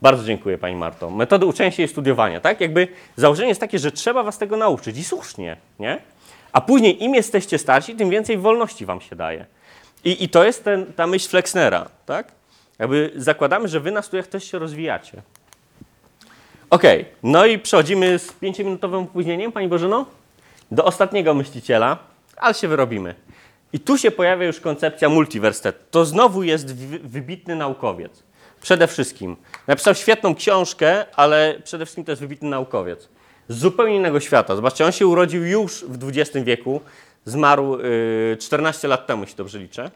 Bardzo dziękuję Pani Marto. Metody uczenia się i studiowania, tak? Jakby założenie jest takie, że trzeba Was tego nauczyć i słusznie, nie? A później im jesteście starsi, tym więcej wolności Wam się daje. I, i to jest ten, ta myśl Flexnera, tak? Jakby zakładamy, że Wy na studiach też się rozwijacie. Okej, no i przechodzimy z pięciominutowym opóźnieniem, Pani Bożeno, do myśliciela, ale się wyrobimy. I tu się pojawia już koncepcja multiwersytet. To znowu jest wy- wybitny naukowiec. Przede wszystkim. Napisał świetną książkę, ale przede wszystkim to jest wybitny naukowiec. Z zupełnie innego świata. Zobaczcie, on się urodził już w XX wieku. Zmarł y, 14 lat temu, jeśli dobrze liczę.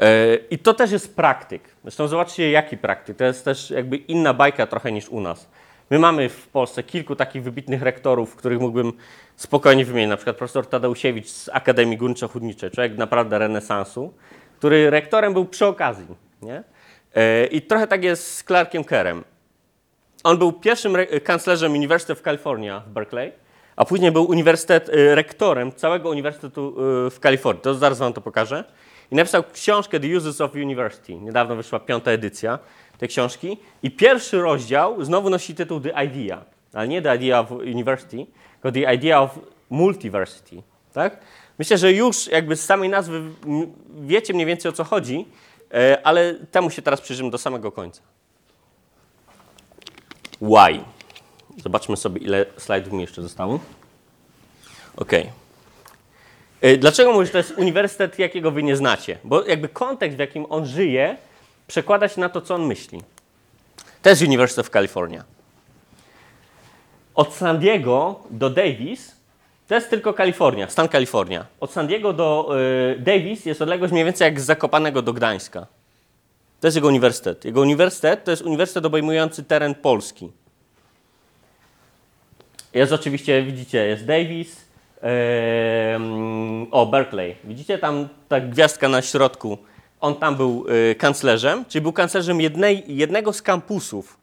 E, I to też jest praktyk. Zresztą zobaczcie, jaki praktyk. To jest też jakby inna bajka trochę niż u nas. My mamy w Polsce kilku takich wybitnych rektorów, których mógłbym spokojnie wymienić. Na przykład profesor Tadeusiewicz z Akademii Górniczo-Hutniczej, człowiek naprawdę renesansu, który rektorem był przy okazji. Nie? E, I trochę tak jest z Clarkiem Kerem. On był pierwszym kanclerzem University of California w Berkeley, a później był uniwersytet, y, rektorem całego uniwersytetu y, w Kalifornii. To zaraz wam to pokażę. I napisał książkę The Uses of University. Niedawno wyszła piąta edycja tej książki. I pierwszy rozdział znowu nosi tytuł The Idea. Ale nie The Idea of University, tylko The Idea of Multiversity. Tak? Myślę, że już jakby z samej nazwy wiecie mniej więcej o co chodzi, e, ale temu się teraz przyjrzymy do samego końca. Why? Zobaczmy sobie, ile slajdów mi jeszcze zostało. OK. Dlaczego mówię, że to jest uniwersytet, jakiego wy nie znacie? Bo jakby kontekst, w jakim on żyje, przekłada się na to, co on myśli. To jest University of California. Od San Diego do Davis to jest tylko Kalifornia, stan Kalifornia. Od San Diego do y, Davis jest odległość mniej więcej jak z Zakopanego do Gdańska. To jest jego uniwersytet. Jego uniwersytet to jest uniwersytet obejmujący teren Polski. Jest oczywiście, widzicie, jest Davis, em, o Berkeley. Widzicie tam ta gwiazdka na środku. On tam był y, kanclerzem, czyli był kanclerzem jednej, jednego z kampusów,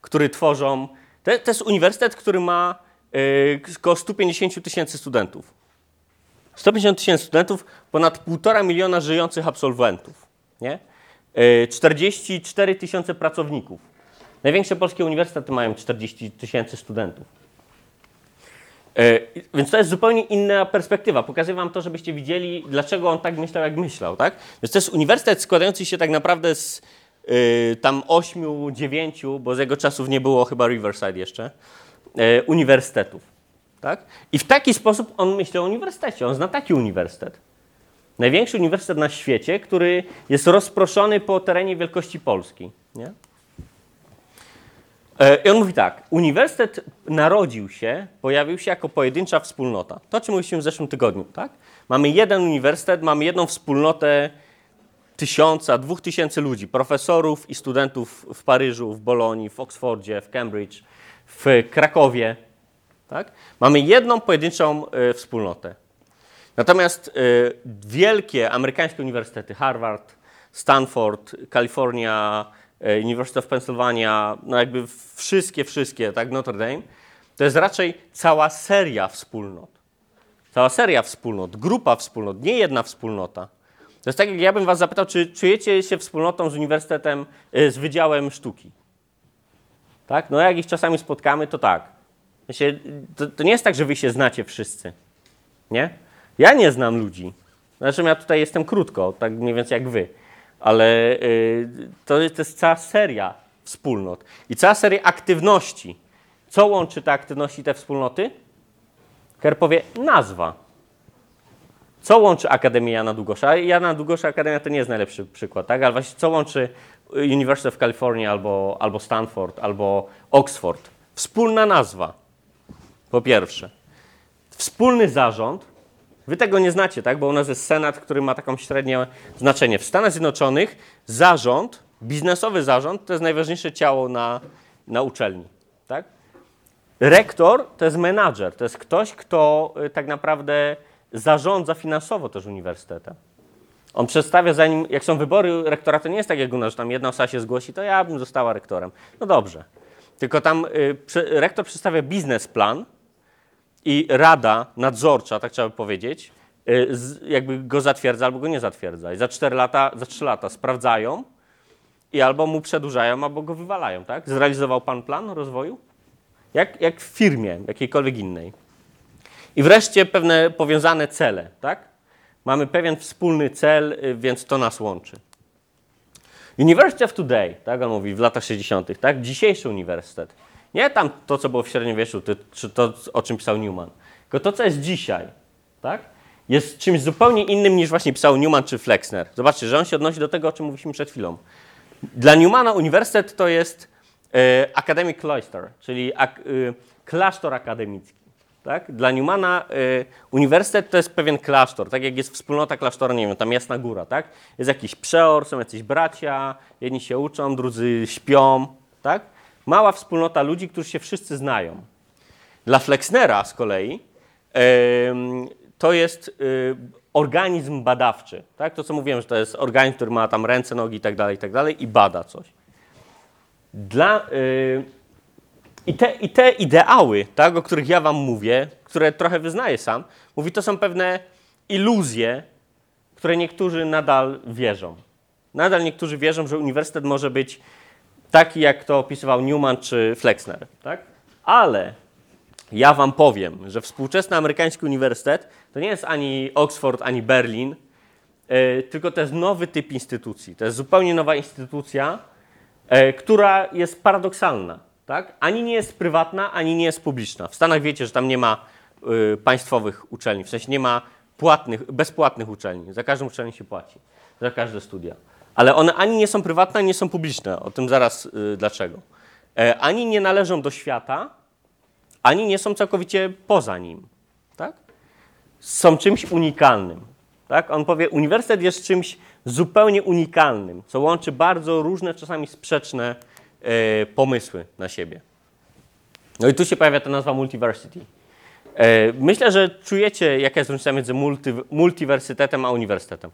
który tworzą. To, to jest uniwersytet, który ma około 150 tysięcy studentów. 150 tysięcy studentów, ponad 1,5 miliona żyjących absolwentów. Nie? Y, 44 tysiące pracowników. Największe polskie uniwersytety mają 40 tysięcy studentów. E, Więc to jest zupełnie inna perspektywa. Pokazuję wam to, żebyście widzieli, dlaczego on tak myślał, jak myślał. Tak? Więc to jest uniwersytet składający się tak naprawdę z y, tam ośmiu, dziewięciu, bo z jego czasów nie było chyba Riverside jeszcze, y, uniwersytetów. Tak? I w taki sposób on myśli o uniwersytecie. On zna taki uniwersytet. Największy uniwersytet na świecie, który jest rozproszony po terenie wielkości Polski. Nie? E, I on mówi tak, uniwersytet narodził się, pojawił się jako pojedyncza wspólnota. To, o czym mówiliśmy w zeszłym tygodniu, tak? Mamy jeden uniwersytet, mamy jedną wspólnotę tysiąca, dwóch tysięcy ludzi, profesorów i studentów w Paryżu, w Bolonii, w Oksfordzie, w Cambridge, w Krakowie, tak? Mamy jedną pojedynczą e, wspólnotę. Natomiast y, wielkie amerykańskie uniwersytety, Harvard, Stanford, California, y, University of Pennsylvania, no jakby wszystkie, wszystkie, tak, Notre Dame, to jest raczej cała seria wspólnot. Cała seria wspólnot, grupa wspólnot, nie jedna wspólnota. To jest tak, jak ja bym was zapytał, czy czujecie się wspólnotą z uniwersytetem, y, z Wydziałem Sztuki? Tak? No jak ich czasami spotkamy, to tak. To, to nie jest tak, że wy się znacie wszyscy. Nie? Ja nie znam ludzi. Znaczy ja tutaj jestem krótko, tak mniej więcej jak wy. Ale y, to, jest- to jest cała seria wspólnot i cała seria aktywności. Co łączy te aktywności, te wspólnoty? Ker powie nazwa. Co łączy Akademię Jana Długosza? Jana Długosza Akademia to nie jest najlepszy przykład, tak? Ale właśnie co łączy University of California albo, albo Stanford, albo Oxford? Wspólna nazwa. Po pierwsze. Wspólny zarząd. Wy tego nie znacie, tak? Bo u nas jest Senat, który ma taką średnie znaczenie. W Stanach Zjednoczonych zarząd, biznesowy zarząd, to jest najważniejsze ciało na, na uczelni, tak? Rektor to jest menadżer, to jest ktoś, kto y, tak naprawdę zarządza finansowo też uniwersytetem. On przedstawia, zanim, jak są wybory rektora, to nie jest tak jak u nas, że tam jedna osoba się zgłosi, to ja bym została rektorem. No dobrze. Tylko tam y, rektor przedstawia biznesplan i rada nadzorcza, tak trzeba by powiedzieć, y, z, jakby go zatwierdza albo go nie zatwierdza. I za 4 lata, za 3 lata sprawdzają i albo mu przedłużają, albo go wywalają, tak? Zrealizował pan plan rozwoju? Jak, jak w firmie, jakiejkolwiek innej. I wreszcie pewne powiązane cele, tak? Mamy pewien wspólny cel, y, więc to nas łączy. University of Today, tak on mówi, w latach 60., tak? Dzisiejszy uniwersytet. Nie tam to, co było w średniowieczu, ty- czy to, o czym pisał Newman, tylko to, co jest dzisiaj, tak? Jest czymś zupełnie innym niż właśnie pisał Newman czy Flexner. Zobaczcie, że on się odnosi do tego, o czym mówiliśmy przed chwilą. Dla Newmana uniwersytet to jest e, academic cloister, czyli ak, e, klasztor akademicki. Tak? Dla Newmana e, uniwersytet to jest pewien klasztor, tak jak jest wspólnota klasztora, nie wiem, tam Jasna Góra, tak? Jest jakiś przeor, są jacyś bracia, jedni się uczą, drudzy śpią, tak? Mała wspólnota ludzi, którzy się wszyscy znają. Dla Flexnera z kolei em, to jest y, organizm badawczy. Tak? To, co mówiłem, że to jest organizm, który ma tam ręce, nogi i tak dalej, i tak dalej i bada coś. Dla, y, i, te, I te ideały, tak, o których ja wam mówię, które trochę wyznaję sam, mówi, to są pewne iluzje, które niektórzy nadal wierzą. Nadal niektórzy wierzą, że uniwersytet może być taki, jak to opisywał Newman czy Flexner. Tak? Ale ja wam powiem, że współczesny amerykański uniwersytet to nie jest ani Oxford, ani Berlin, e, tylko to jest nowy typ instytucji. To jest zupełnie nowa instytucja, e, która jest paradoksalna. Tak? Ani nie jest prywatna, ani nie jest publiczna. W Stanach wiecie, że tam nie ma y, państwowych uczelni, w sensie nie ma płatnych, bezpłatnych uczelni. Za każdą uczelnię się płaci, za każde studia. Ale one ani nie są prywatne, ani nie są publiczne. O tym zaraz y, dlaczego. E, ani nie należą do świata, ani nie są całkowicie poza nim. Tak? Są czymś unikalnym. Tak? On powie, uniwersytet jest czymś zupełnie unikalnym, co łączy bardzo różne, czasami sprzeczne pomysły na siebie. No i tu się pojawia ta nazwa multiversity. E, myślę, że czujecie, jaka jest różnica między multi, multiwersytetem a uniwersytetem.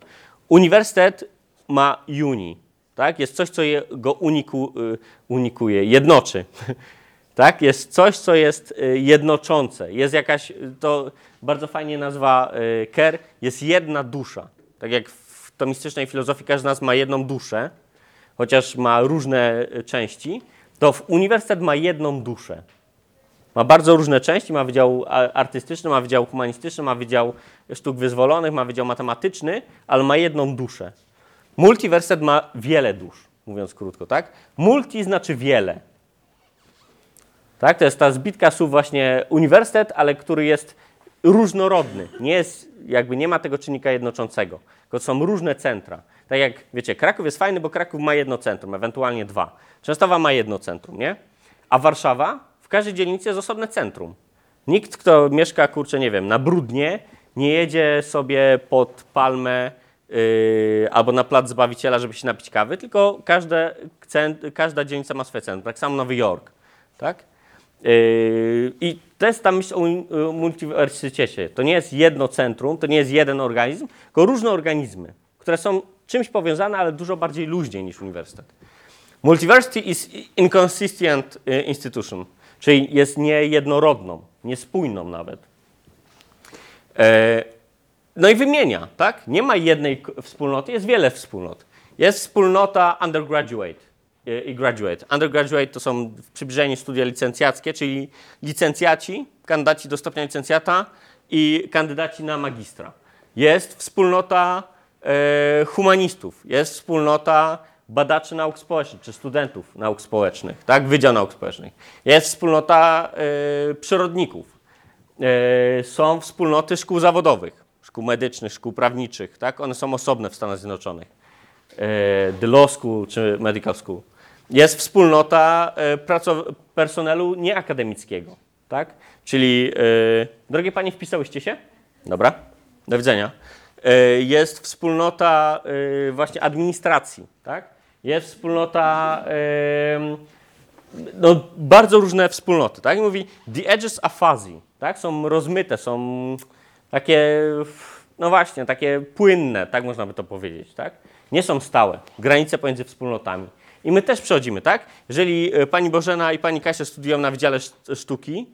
Uniwersytet ma uni, tak? Jest coś, co je, go uniku, y, unikuje, jednoczy. <laughs> Tak? Jest coś, co jest y, jednoczące. Jest jakaś, y, to bardzo fajnie nazwa Kerr, jest jedna dusza. Tak jak w tomistycznej filozofii każdy z nas ma jedną duszę, chociaż ma różne części, to uniwersytet ma jedną duszę. Ma bardzo różne części, ma wydział artystyczny, ma wydział humanistyczny, ma wydział sztuk wyzwolonych, ma wydział matematyczny, ale ma jedną duszę. Multiwersytet ma wiele dusz, mówiąc krótko, tak? Multi znaczy wiele. Tak? To jest ta zbitka słów właśnie uniwersytet, ale który jest różnorodny. Nie jest, jakby nie ma tego czynnika jednoczącego, tylko są różne centra. Tak jak wiecie, Kraków jest fajny, bo Kraków ma jedno centrum, ewentualnie dwa. Częstowa ma jedno centrum, nie? A Warszawa w każdej dzielnicy jest osobne centrum. Nikt, kto mieszka, kurczę, nie wiem, na Brudnie, nie jedzie sobie pod palmę yy, albo na plac Zbawiciela, żeby się napić kawy, tylko każde, każda dzielnica ma swoje centrum. Tak samo Nowy Jork, tak? Yy, I to jest ta myśl o o multiwersytecie. To nie jest jedno centrum, to nie jest jeden organizm, tylko różne organizmy, które są czymś powiązane, ale dużo bardziej luźniej niż uniwersytet. Multiversity is inconsistent y, institution, czyli jest niejednorodną, niespójną nawet. E, No i wymienia, tak? Nie ma jednej wspólnoty, jest wiele wspólnot. Jest wspólnota undergraduate i graduate. Undergraduate to są w przybliżeniu studia licencjackie, czyli licencjaci, kandydaci do stopnia licencjata i kandydaci na magistra. Jest wspólnota e, humanistów, jest wspólnota badaczy nauk społecznych, czy studentów nauk społecznych, tak? Wydział Nauk Społecznych. Jest wspólnota e, przyrodników. E, są wspólnoty szkół zawodowych, szkół medycznych, szkół prawniczych, tak? One są osobne w Stanach Zjednoczonych. E, The Law School czy Medical School. Jest wspólnota e, personelu nieakademickiego, tak? Czyli, e, drogie panie, wpisałyście się? Dobra, do widzenia. Jest wspólnota właśnie administracji, tak? Jest wspólnota no, bardzo różne wspólnoty, tak? I mówi, the edges are fuzzy, tak? Są rozmyte, są takie, no właśnie, takie płynne, tak można by to powiedzieć, tak? Nie są stałe, granice pomiędzy wspólnotami. I my też przechodzimy, tak? Jeżeli e, pani Bożena i pani Kasia studiują na Wydziale Sz- Sztuki,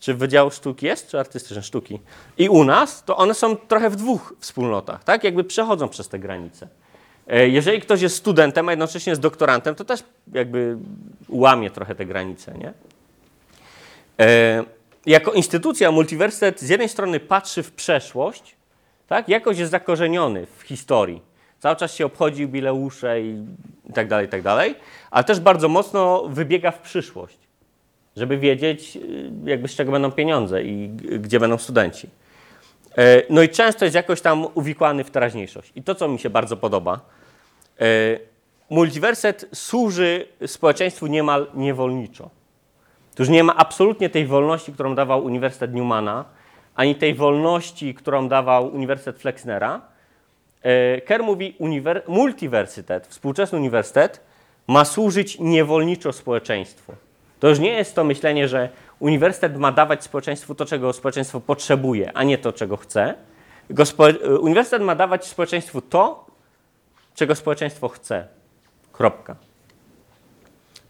czy Wydział Sztuki jest, czy Artystyczne Sztuki, i u nas, to one są trochę w dwóch wspólnotach, tak? Jakby przechodzą przez te granice. E, Jeżeli ktoś jest studentem, a jednocześnie jest doktorantem, to też jakby łamie trochę te granice, nie? E, Jako instytucja multiwersytet z jednej strony patrzy w przeszłość, tak? Jakoś jest zakorzeniony w historii. Cały czas się obchodzi jubileusze i, tak dalej, i tak dalej, ale też bardzo mocno wybiega w przyszłość, żeby wiedzieć, y, jakby z czego będą pieniądze i gdzie będą studenci. E, No i często jest jakoś tam uwikłany w teraźniejszość. I to, co mi się bardzo podoba, e, multiwerset służy społeczeństwu niemal niewolniczo. To już nie ma absolutnie tej wolności, którą dawał Uniwersytet Newmana, ani tej wolności, którą dawał Uniwersytet Flexnera. E, Kerr mówi, uniwer- multiwersytet, współczesny uniwersytet ma służyć niewolniczo społeczeństwu. To już nie jest to myślenie, że uniwersytet ma dawać społeczeństwu to, czego społeczeństwo potrzebuje, a nie to, czego chce. E, uniwersytet ma dawać społeczeństwu to, czego społeczeństwo chce. Kropka.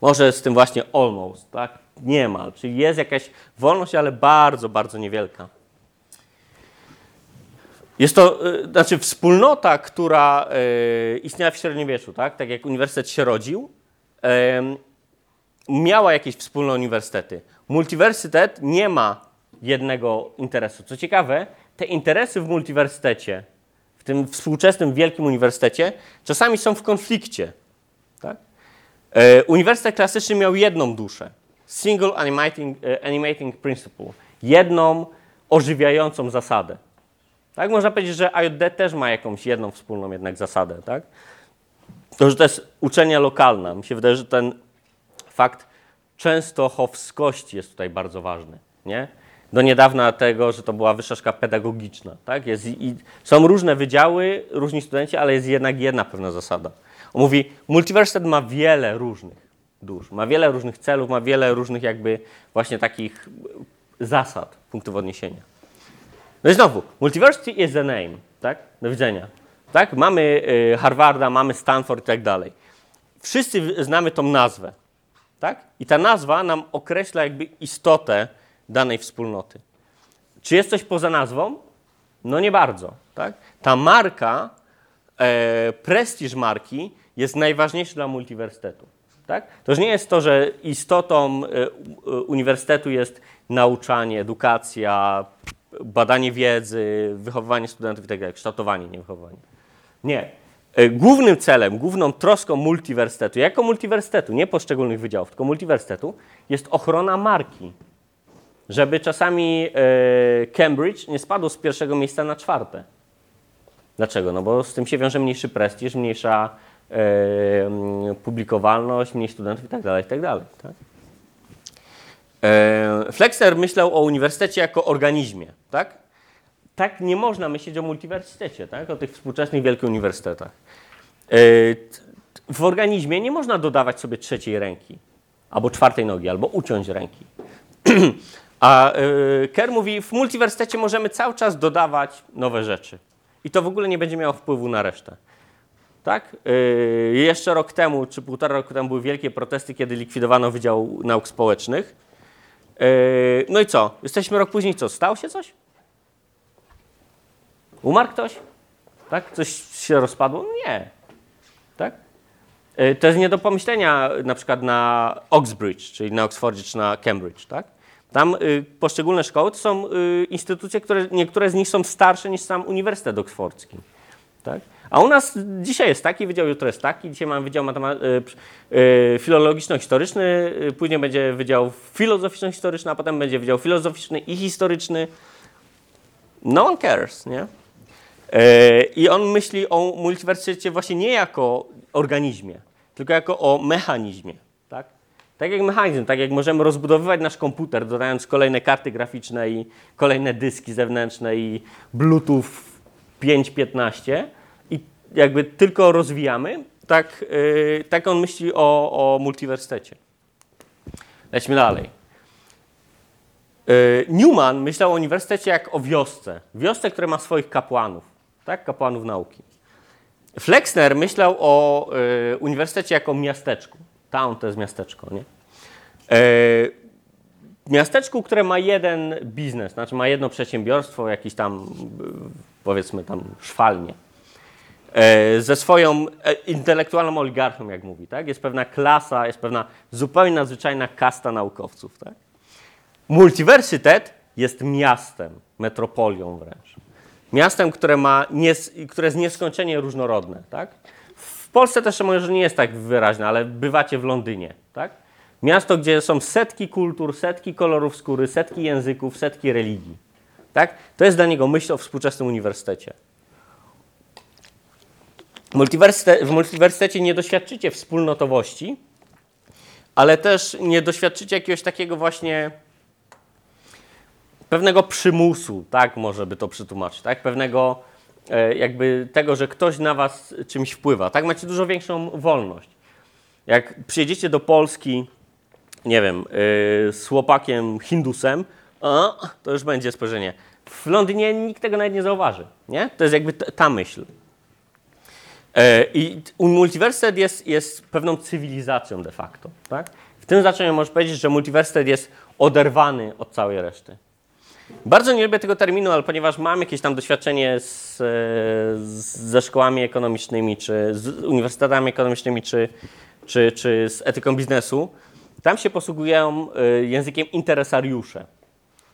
Może z tym właśnie almost, tak? Niemal, czyli jest jakaś wolność, ale bardzo, bardzo niewielka. Jest to, y, znaczy wspólnota, która y, istniała w średniowieczu, tak? Tak jak uniwersytet się rodził, miała jakieś wspólne uniwersytety. Multiwersytet nie ma jednego interesu. Co ciekawe, te interesy w multiwersytecie, w tym współczesnym wielkim uniwersytecie, czasami są w konflikcie. Tak? E, Uniwersytet klasyczny miał jedną duszę. Single animating, e, animating principle. Jedną ożywiającą zasadę. Tak? Można powiedzieć, że IOD też ma jakąś jedną wspólną jednak zasadę. Tak? To, że to jest uczelnia lokalna. Mi się wydaje, że ten fakt częstochowskości jest tutaj bardzo ważny. Nie? Do niedawna tego, że to była wyższa pedagogiczna. Tak? Jest, i są różne wydziały, różni studenci, ale jest jednak jedna pewna zasada. On mówi, multiwersytet ma wiele różnych dusz, ma wiele różnych celów, ma wiele różnych jakby właśnie takich zasad, punktów odniesienia. No i znowu, multiversity is the name, tak? Do widzenia. Tak? Mamy y, Harvarda, mamy Stanford i tak dalej. Wszyscy znamy tą nazwę, tak? I ta nazwa nam określa jakby istotę danej wspólnoty. Czy jest coś poza nazwą? No nie bardzo, tak? Ta marka, e, prestiż marki jest najważniejszy dla multiwersytetu. Tak? To już nie jest to, że istotą e, u- uniwersytetu jest nauczanie, edukacja, badanie wiedzy, wychowywanie studentów itd., kształtowanie, nie wychowywanie. Nie. E, Głównym celem, główną troską multiwersytetu, jako multiwersytetu, nie poszczególnych wydziałów, tylko multiwersytetu, jest ochrona marki. Żeby czasami e, Cambridge nie spadło z pierwszego miejsca na czwarte. Dlaczego? No bo z tym się wiąże mniejszy prestiż, mniejsza e, publikowalność, mniej studentów i tak dalej, i tak. Tak? E, Flexner myślał o uniwersytecie jako organizmie, tak? Tak nie można myśleć o multiwersytecie, tak? O tych współczesnych wielkich uniwersytetach. E, W organizmie nie można dodawać sobie trzeciej ręki, albo czwartej nogi, albo uciąć ręki. <clears throat> A y, Kerr mówi, w multiwersytecie możemy cały czas dodawać nowe rzeczy. I to w ogóle nie będzie miało wpływu na resztę. Tak? Jeszcze rok temu, czy półtora roku temu były wielkie protesty, kiedy likwidowano Wydział Nauk Społecznych. Y, no i co? Jesteśmy rok później, co? Stało się coś? Umarł ktoś? Tak? Coś się rozpadło? Nie. Tak? Y, To jest nie do pomyślenia na przykład na Oxbridge, czyli na Oxfordzie czy na Cambridge, tak? Tam y, poszczególne szkoły to są instytucje, które niektóre z nich są starsze niż sam Uniwersytet Oksfordzki. Tak? A u nas dzisiaj jest taki wydział, jutro jest taki. Dzisiaj mamy wydział matema- y, y, filologiczno-historyczny, y, później będzie wydział filozoficzno-historyczny, a potem będzie wydział filozoficzny i historyczny. No one cares, nie? E, I on myśli o multiwersytecie właśnie nie jako organizmie, tylko jako o mechanizmie. Tak? tak jak mechanizm, tak jak możemy rozbudowywać nasz komputer, dodając kolejne karty graficzne i kolejne dyski zewnętrzne i Bluetooth 5.15 i jakby tylko rozwijamy, tak, e, tak on myśli o, o multiwersytecie. Lećmy dalej. E, Newman myślał o uniwersytecie jak o wiosce. Wiosce, która ma swoich kapłanów, tak? kapłanów nauki. Flexner myślał o e, uniwersytecie jako miasteczku. Town to jest miasteczko, nie? E, miasteczku, które ma jeden biznes, znaczy ma jedno przedsiębiorstwo, jakiś tam, e, powiedzmy tam, szwalnie. E, ze swoją e, intelektualną oligarchią, jak mówi, tak? Jest pewna klasa, jest pewna zupełnie nadzwyczajna kasta naukowców, tak? Multiwersytet jest miastem, metropolią wręcz. Miastem, które, ma nies, które jest nieskończenie różnorodne. Tak? W Polsce też może nie jest tak wyraźne, ale bywacie w Londynie. Tak? Miasto, gdzie są setki kultur, setki kolorów skóry, setki języków, setki religii. Tak? To jest dla niego myśl o współczesnym uniwersytecie. W multiwersytecie nie doświadczycie wspólnotowości, ale też nie doświadczycie jakiegoś takiego właśnie pewnego przymusu, tak może by to przetłumaczyć, tak? Pewnego e, jakby tego, że ktoś na was czymś wpływa, tak? Macie dużo większą wolność. Jak przyjedziecie do Polski, nie wiem, e, z chłopakiem Hindusem, a, to już będzie spojrzenie. W Londynie nikt tego nawet nie zauważy, nie? To jest jakby ta myśl. E, I multiwersytet jest, jest pewną cywilizacją de facto, tak? W tym znaczeniu możesz powiedzieć, że multiwersytet jest oderwany od całej reszty. Bardzo nie lubię tego terminu, ale ponieważ mam jakieś tam doświadczenie z, e, z, ze szkołami ekonomicznymi, czy z uniwersytetami ekonomicznymi, czy, czy, czy z etyką biznesu, tam się posługują e, językiem interesariusze,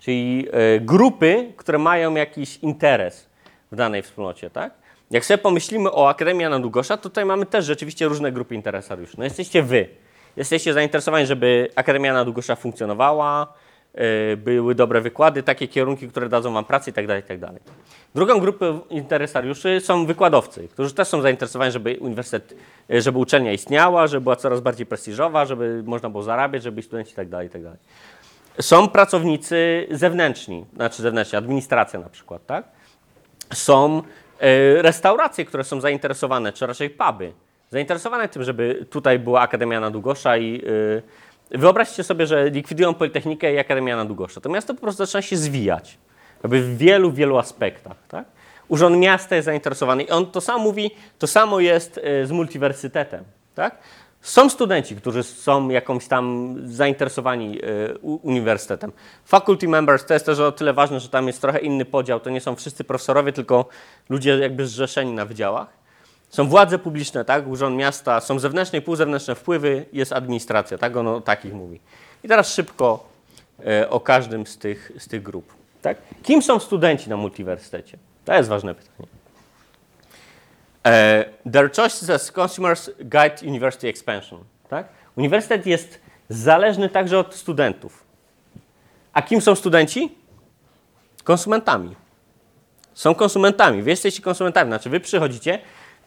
czyli grupy, które mają jakiś interes w danej wspólnocie, tak? Jak sobie pomyślimy o Akademii Jana Długosza, to tutaj mamy też rzeczywiście różne grupy interesariuszy. No jesteście wy. Jesteście zainteresowani, żeby Akademia Jana Długosza funkcjonowała, y, były dobre wykłady, takie kierunki, które dadzą wam pracę itd., itd. Drugą grupą interesariuszy są wykładowcy, którzy też są zainteresowani, żeby uniwersytet, y, żeby uczelnia istniała, żeby była coraz bardziej prestiżowa, żeby można było zarabiać, żeby studenci itd., itd. Są pracownicy zewnętrzni, znaczy zewnętrzni, administracja na przykład, tak? Są restauracje, które są zainteresowane, czy raczej puby, zainteresowane tym, żeby tutaj była Akademia na Długosza i e, wyobraźcie sobie, że likwidują Politechnikę i Akademia na Długosza. To miasto po prostu zaczyna się zwijać, jakby w wielu, wielu aspektach, tak? Urząd Miasta jest zainteresowany i on to samo mówi, to samo jest e, z multiwersytetem, tak? Są studenci, którzy są jakąś tam zainteresowani e, uniwersytetem. Faculty members to jest też o tyle ważne, że tam jest trochę inny podział. To nie są wszyscy profesorowie, tylko ludzie jakby zrzeszeni na wydziałach. Są władze publiczne, tak? Urząd miasta, są zewnętrzne i półzewnętrzne wpływy, jest administracja, tak? On o takich mówi. I teraz szybko e, o każdym z tych, z tych grup. Tak? Kim są studenci na multiwersytecie? To jest ważne pytanie. E, Their choices as consumers guide university expansion. Tak? Uniwersytet jest zależny także od studentów. A kim są studenci? Konsumentami. Są konsumentami. Wy jesteście konsumentami. Znaczy, wy przychodzicie,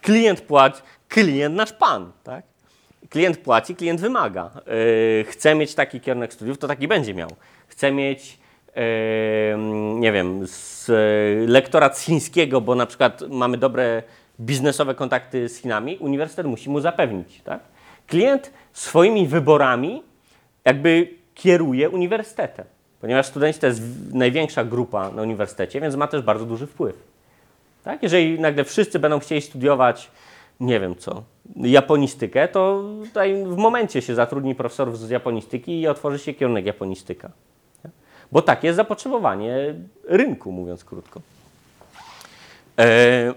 klient płaci, klient nasz pan. Tak? Klient płaci, klient wymaga. Yy, chce mieć taki kierunek studiów, to taki będzie miał. Chce mieć, yy, nie wiem, z, lektorat z chińskiego, bo na przykład mamy dobre biznesowe kontakty z Chinami, uniwersytet musi mu zapewnić. Tak? Klient swoimi wyborami jakby kieruje uniwersytetem. ponieważ studenci to jest największa grupa na uniwersytecie, więc ma też bardzo duży wpływ. Tak? Jeżeli nagle wszyscy będą chcieli studiować, nie wiem co, japonistykę, to tutaj w momencie się zatrudni profesorów z japonistyki i otworzy się kierunek japonistyka. Bo takie jest zapotrzebowanie rynku, mówiąc krótko. E,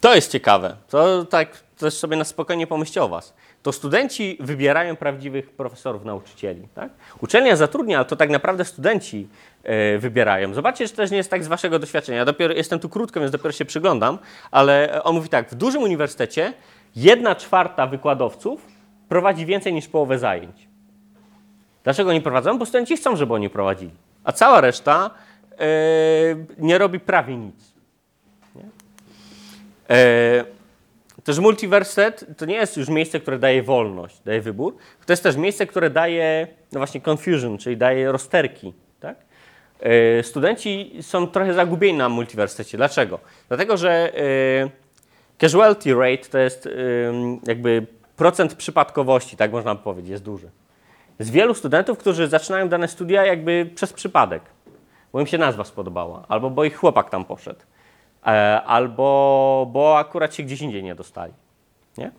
to jest ciekawe. To tak też sobie na spokojnie pomyślcie o Was. To studenci wybierają prawdziwych profesorów, nauczycieli. Tak? Uczelnia zatrudnia, ale to tak naprawdę studenci e, wybierają. Zobaczcie, że też nie jest tak z Waszego doświadczenia. Ja dopiero jestem tu krótko, więc dopiero się przyglądam, ale on mówi tak, w dużym uniwersytecie jedna czwarta wykładowców prowadzi więcej niż połowę zajęć. Dlaczego nie prowadzą? Bo studenci chcą, żeby oni prowadzili. A cała reszta e, nie robi prawie nic. E, też multiwerset to nie jest już miejsce, które daje wolność, daje wybór. To jest też miejsce, które daje, no właśnie, confusion, czyli daje rozterki. Tak? E, studenci są trochę zagubieni na multiwersecie. Dlaczego? Dlatego, że e, casualty rate to jest jakby procent przypadkowości, tak można powiedzieć, jest duży. Jest wielu studentów, którzy zaczynają dane studia jakby przez przypadek, bo im się nazwa spodobała, albo bo ich chłopak tam poszedł albo bo akurat się gdzieś indziej nie dostali. Nie?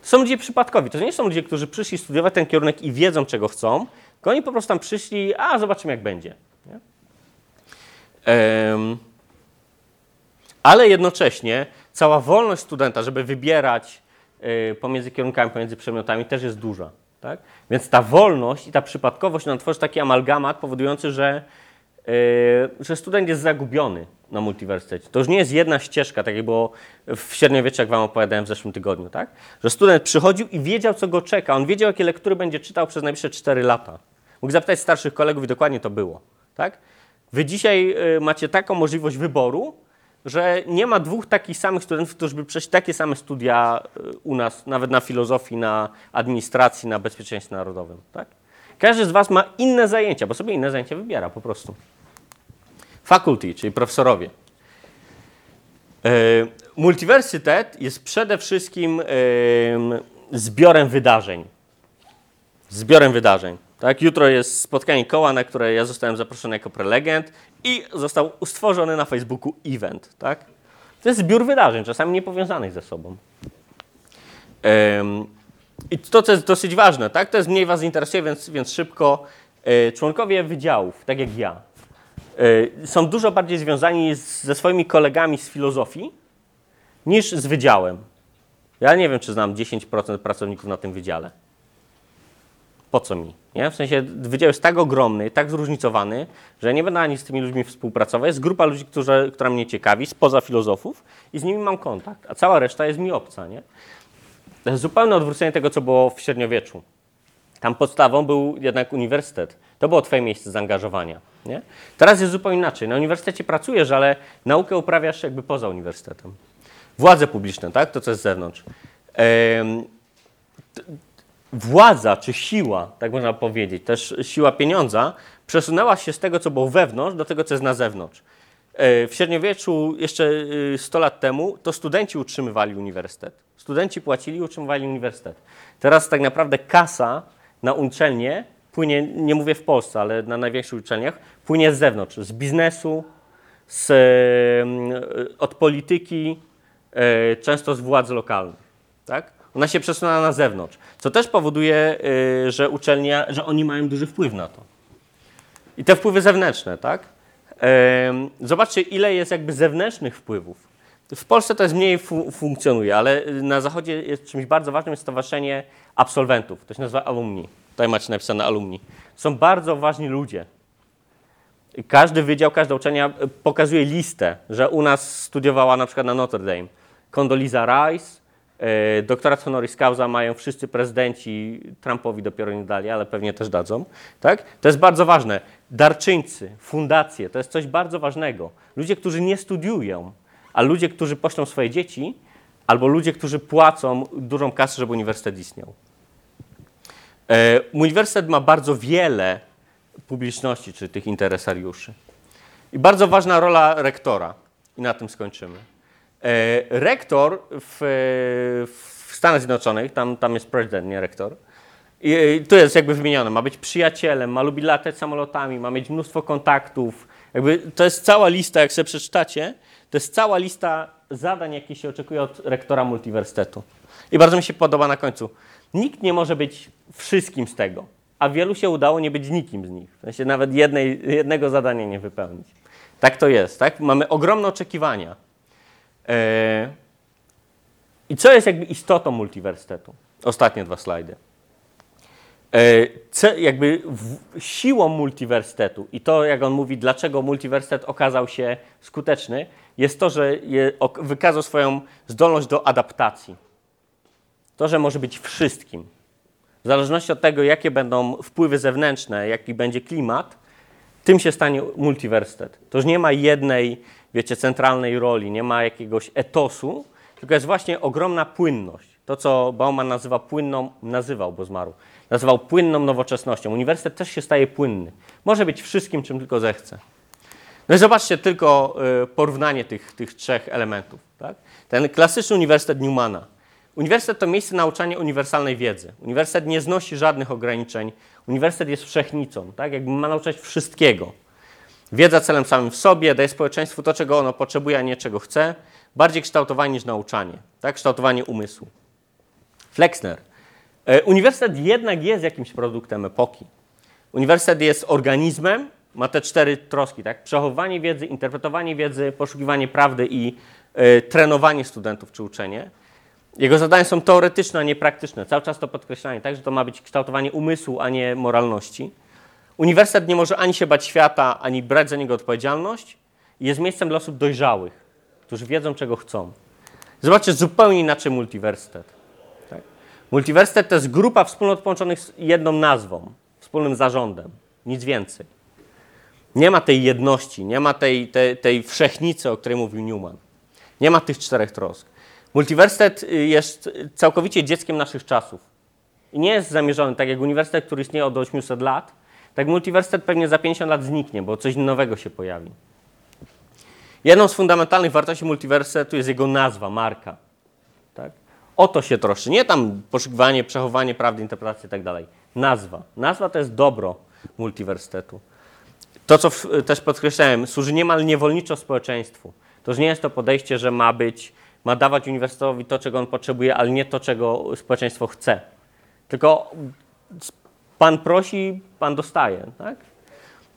To są ludzie przypadkowi. To nie są ludzie, którzy przyszli studiować ten kierunek i wiedzą, czego chcą, tylko oni po prostu tam przyszli, a zobaczymy, jak będzie. Em, ale jednocześnie cała wolność studenta, żeby wybierać y, pomiędzy kierunkami, pomiędzy przedmiotami, też jest duża. Tak? Więc ta wolność i ta przypadkowość nam tworzy taki amalgamat powodujący, że Yy, że student jest zagubiony na multiwersytecie. To już nie jest jedna ścieżka, tak jak było w średniowieczu, jak Wam opowiadałem w zeszłym tygodniu, tak? Że student przychodził i wiedział, co go czeka. On wiedział, jakie lektury będzie czytał przez najbliższe 4 lata. Mógł zapytać starszych kolegów i dokładnie to było, tak? Wy dzisiaj yy, macie taką możliwość wyboru, że nie ma dwóch takich samych studentów, którzy by przeszli takie same studia yy, u nas, nawet na filozofii, na administracji, na bezpieczeństwie narodowym, tak? Każdy z Was ma inne zajęcia, bo sobie inne zajęcia wybiera po prostu. Faculty, czyli profesorowie. E, Multiwersytet jest przede wszystkim e, zbiorem wydarzeń. Zbiorem wydarzeń. Tak? Jutro jest spotkanie koła, na które ja zostałem zaproszony jako prelegent i został stworzony na Facebooku event. Tak? To jest zbiór wydarzeń, czasami niepowiązanych ze sobą. I to, co jest dosyć ważne, tak? to jest mniej Was interesuje, więc, więc szybko. E, Członkowie wydziałów, tak jak ja, są dużo bardziej związani ze swoimi kolegami z filozofii niż z wydziałem. Ja nie wiem, czy znam 10% pracowników na tym wydziale. Po co mi? Nie? W sensie wydział jest tak ogromny, tak zróżnicowany, że nie będę ani z tymi ludźmi współpracował. Jest grupa ludzi, którzy, która mnie ciekawi, spoza filozofów i z nimi mam kontakt, a cała reszta jest mi obca. Nie? Zupełne odwrócenie tego, co było w średniowieczu. Tam podstawą był jednak uniwersytet. To było twoje miejsce zaangażowania. Nie? Teraz jest zupełnie inaczej. Na uniwersytecie pracujesz, ale naukę uprawiasz jakby poza uniwersytetem. Władze publiczne, tak? To, co jest z zewnątrz. T- władza czy siła, tak można powiedzieć, też siła pieniądza, przesunęła się z tego, co było wewnątrz, do tego, co jest na zewnątrz. E, W średniowieczu, jeszcze y, 100 lat temu, to studenci utrzymywali uniwersytet. Studenci płacili i utrzymywali uniwersytet. Teraz tak naprawdę kasa na uczelnię płynie, nie mówię w Polsce, ale na największych uczelniach, płynie z zewnątrz, z biznesu, z, e, od polityki, e, często z władz lokalnych. Tak? Ona się przesunęła na zewnątrz, co też powoduje, e, że uczelnia, że oni mają duży wpływ na to. I te wpływy zewnętrzne, tak? Em, Zobaczcie, ile jest jakby zewnętrznych wpływów. W Polsce to jest mniej fu- funkcjonuje, ale na Zachodzie jest czymś bardzo ważnym jest stowarzyszenie absolwentów. To się nazywa alumni. Tutaj macie napisane alumni. Są bardzo ważni ludzie. Każdy wydział, każda uczelnia e, pokazuje listę, że u nas studiowała na przykład na Notre Dame Condoleezza Rice, e, doktorat honoris causa mają wszyscy prezydenci, Trumpowi dopiero nie dali, ale pewnie też dadzą. Tak? To jest bardzo ważne. Darczyńcy, fundacje, to jest coś bardzo ważnego. Ludzie, którzy nie studiują, a ludzie, którzy poślą swoje dzieci, albo ludzie, którzy płacą dużą kasę, żeby uniwersytet istniał. E, Uniwersytet ma bardzo wiele publiczności, czy tych interesariuszy. I bardzo ważna rola rektora. I na tym skończymy. E, rektor w, w Stanach Zjednoczonych, tam, tam jest prezydent, nie rektor, I, i tu jest jakby wymienione, ma być przyjacielem, ma lubić latać samolotami, ma mieć mnóstwo kontaktów. Jakby to jest cała lista, jak sobie przeczytacie, to jest cała lista zadań, jakie się oczekuje od rektora multiwersytetu. I bardzo mi się podoba na końcu. Nikt nie może być wszystkim z tego, a wielu się udało nie być nikim z nich. W sensie nawet jednej, jednego zadania nie wypełnić. Tak to jest, tak? Mamy ogromne oczekiwania. E, I co jest jakby istotą multiwersytetu? Ostatnie dwa slajdy. E, Ce, jakby siłą multiwersytetu i to, jak on mówi, dlaczego multiwersytet okazał się skuteczny, jest to, że je, wykazał swoją zdolność do adaptacji. To, że może być wszystkim. W zależności od tego, jakie będą wpływy zewnętrzne, jaki będzie klimat, tym się stanie multiwersytet. To już nie ma jednej, wiecie, centralnej roli, nie ma jakiegoś etosu, tylko jest właśnie ogromna płynność. To, co Bauman nazywa płynną, nazywał, bo zmarł, nazywał płynną nowoczesnością. Uniwersytet też się staje płynny. Może być wszystkim, czym tylko zechce. No i zobaczcie tylko y, porównanie tych, tych trzech elementów. Tak? Ten klasyczny Uniwersytet Newmana. Uniwersytet to miejsce nauczania uniwersalnej wiedzy. Uniwersytet nie znosi żadnych ograniczeń. Uniwersytet jest wszechnicą, tak? Jakby ma nauczać wszystkiego. Wiedza celem samym w sobie, daje społeczeństwu to, czego ono potrzebuje, a nie czego chce. Bardziej kształtowanie niż nauczanie, tak? Kształtowanie umysłu. Flexner. E, Uniwersytet jednak jest jakimś produktem epoki. Uniwersytet jest organizmem, ma te cztery troski, tak? Przechowywanie wiedzy, interpretowanie wiedzy, poszukiwanie prawdy i e, trenowanie studentów czy uczenie. Jego zadania są teoretyczne, a nie praktyczne. Cały czas to podkreślanie, tak, że to ma być kształtowanie umysłu, a nie moralności. Uniwersytet nie może ani się bać świata, ani brać za niego odpowiedzialność. Jest miejscem dla osób dojrzałych, którzy wiedzą, czego chcą. Zobaczcie, zupełnie inaczej multiwersytet. Tak? Multiwersytet to jest grupa wspólnot połączonych z jedną nazwą, wspólnym zarządem. Nic więcej. Nie ma tej jedności, nie ma tej, tej, tej wszechnicy, o której mówił Newman. Nie ma tych czterech trosk. Multiwersytet y, jest całkowicie dzieckiem naszych czasów. I nie jest zamierzony, tak jak uniwersytet, który istnieje od 800 lat, tak multiwersytet pewnie za 50 lat zniknie, bo coś nowego się pojawi. Jedną z fundamentalnych wartości multiwersytetu jest jego nazwa, marka. Tak? O to się troszczy. Nie tam poszukiwanie, przechowanie prawdy, interpretacji i tak dalej. Nazwa. Nazwa to jest dobro multiwersytetu. To, co też podkreślałem, służy niemal niewolniczo społeczeństwu. To już nie jest to podejście, że ma być ma dawać uniwersytetowi to, czego on potrzebuje, ale nie to, czego społeczeństwo chce. Tylko pan prosi, pan dostaje. Tak?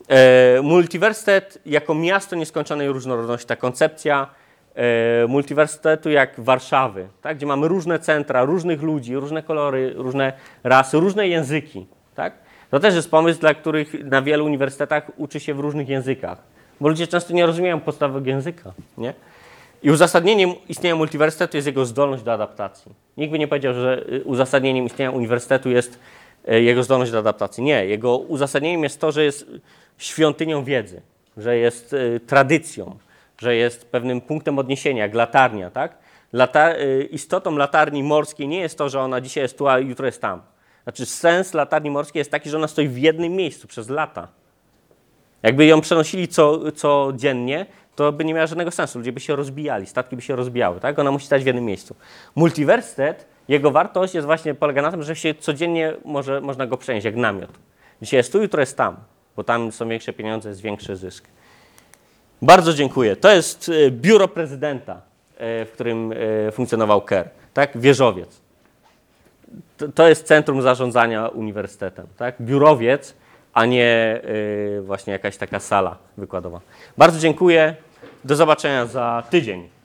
E, multiwersytet jako miasto nieskończonej różnorodności, ta koncepcja e, multiwersytetu jak Warszawy, tak? gdzie mamy różne centra, różnych ludzi, różne kolory, różne rasy, różne języki. Tak? To też jest pomysł, dla których na wielu uniwersytetach uczy się w różnych językach, bo ludzie często nie rozumieją podstawowego języka. Nie? I uzasadnieniem istnienia multiwersytetu jest jego zdolność do adaptacji. Nikt by nie powiedział, że y, uzasadnieniem istnienia uniwersytetu jest y, jego zdolność do adaptacji. Nie, jego uzasadnieniem jest to, że jest świątynią wiedzy, że jest y, tradycją, że jest pewnym punktem odniesienia, jak latarnia. Tak? Istotą latarni morskiej nie jest to, że ona dzisiaj jest tu, a jutro jest tam. Znaczy sens latarni morskiej jest taki, że ona stoi w jednym miejscu przez lata. Jakby ją przenosili co, codziennie, to by nie miała żadnego sensu. Ludzie by się rozbijali, statki by się rozbijały, tak? Ona musi stać w jednym miejscu. Multiwersytet, jego wartość jest właśnie, polega na tym, że się codziennie może, można go przenieść, jak namiot. Dzisiaj jest tu, jutro jest tam, bo tam są większe pieniądze, jest większy zysk. Bardzo dziękuję. To jest e, biuro prezydenta, e, w którym e, funkcjonował KER, tak? Wieżowiec. To jest centrum zarządzania uniwersytetem, tak? Biurowiec, a nie właśnie jakaś taka sala wykładowa. Bardzo dziękuję. Do zobaczenia za tydzień.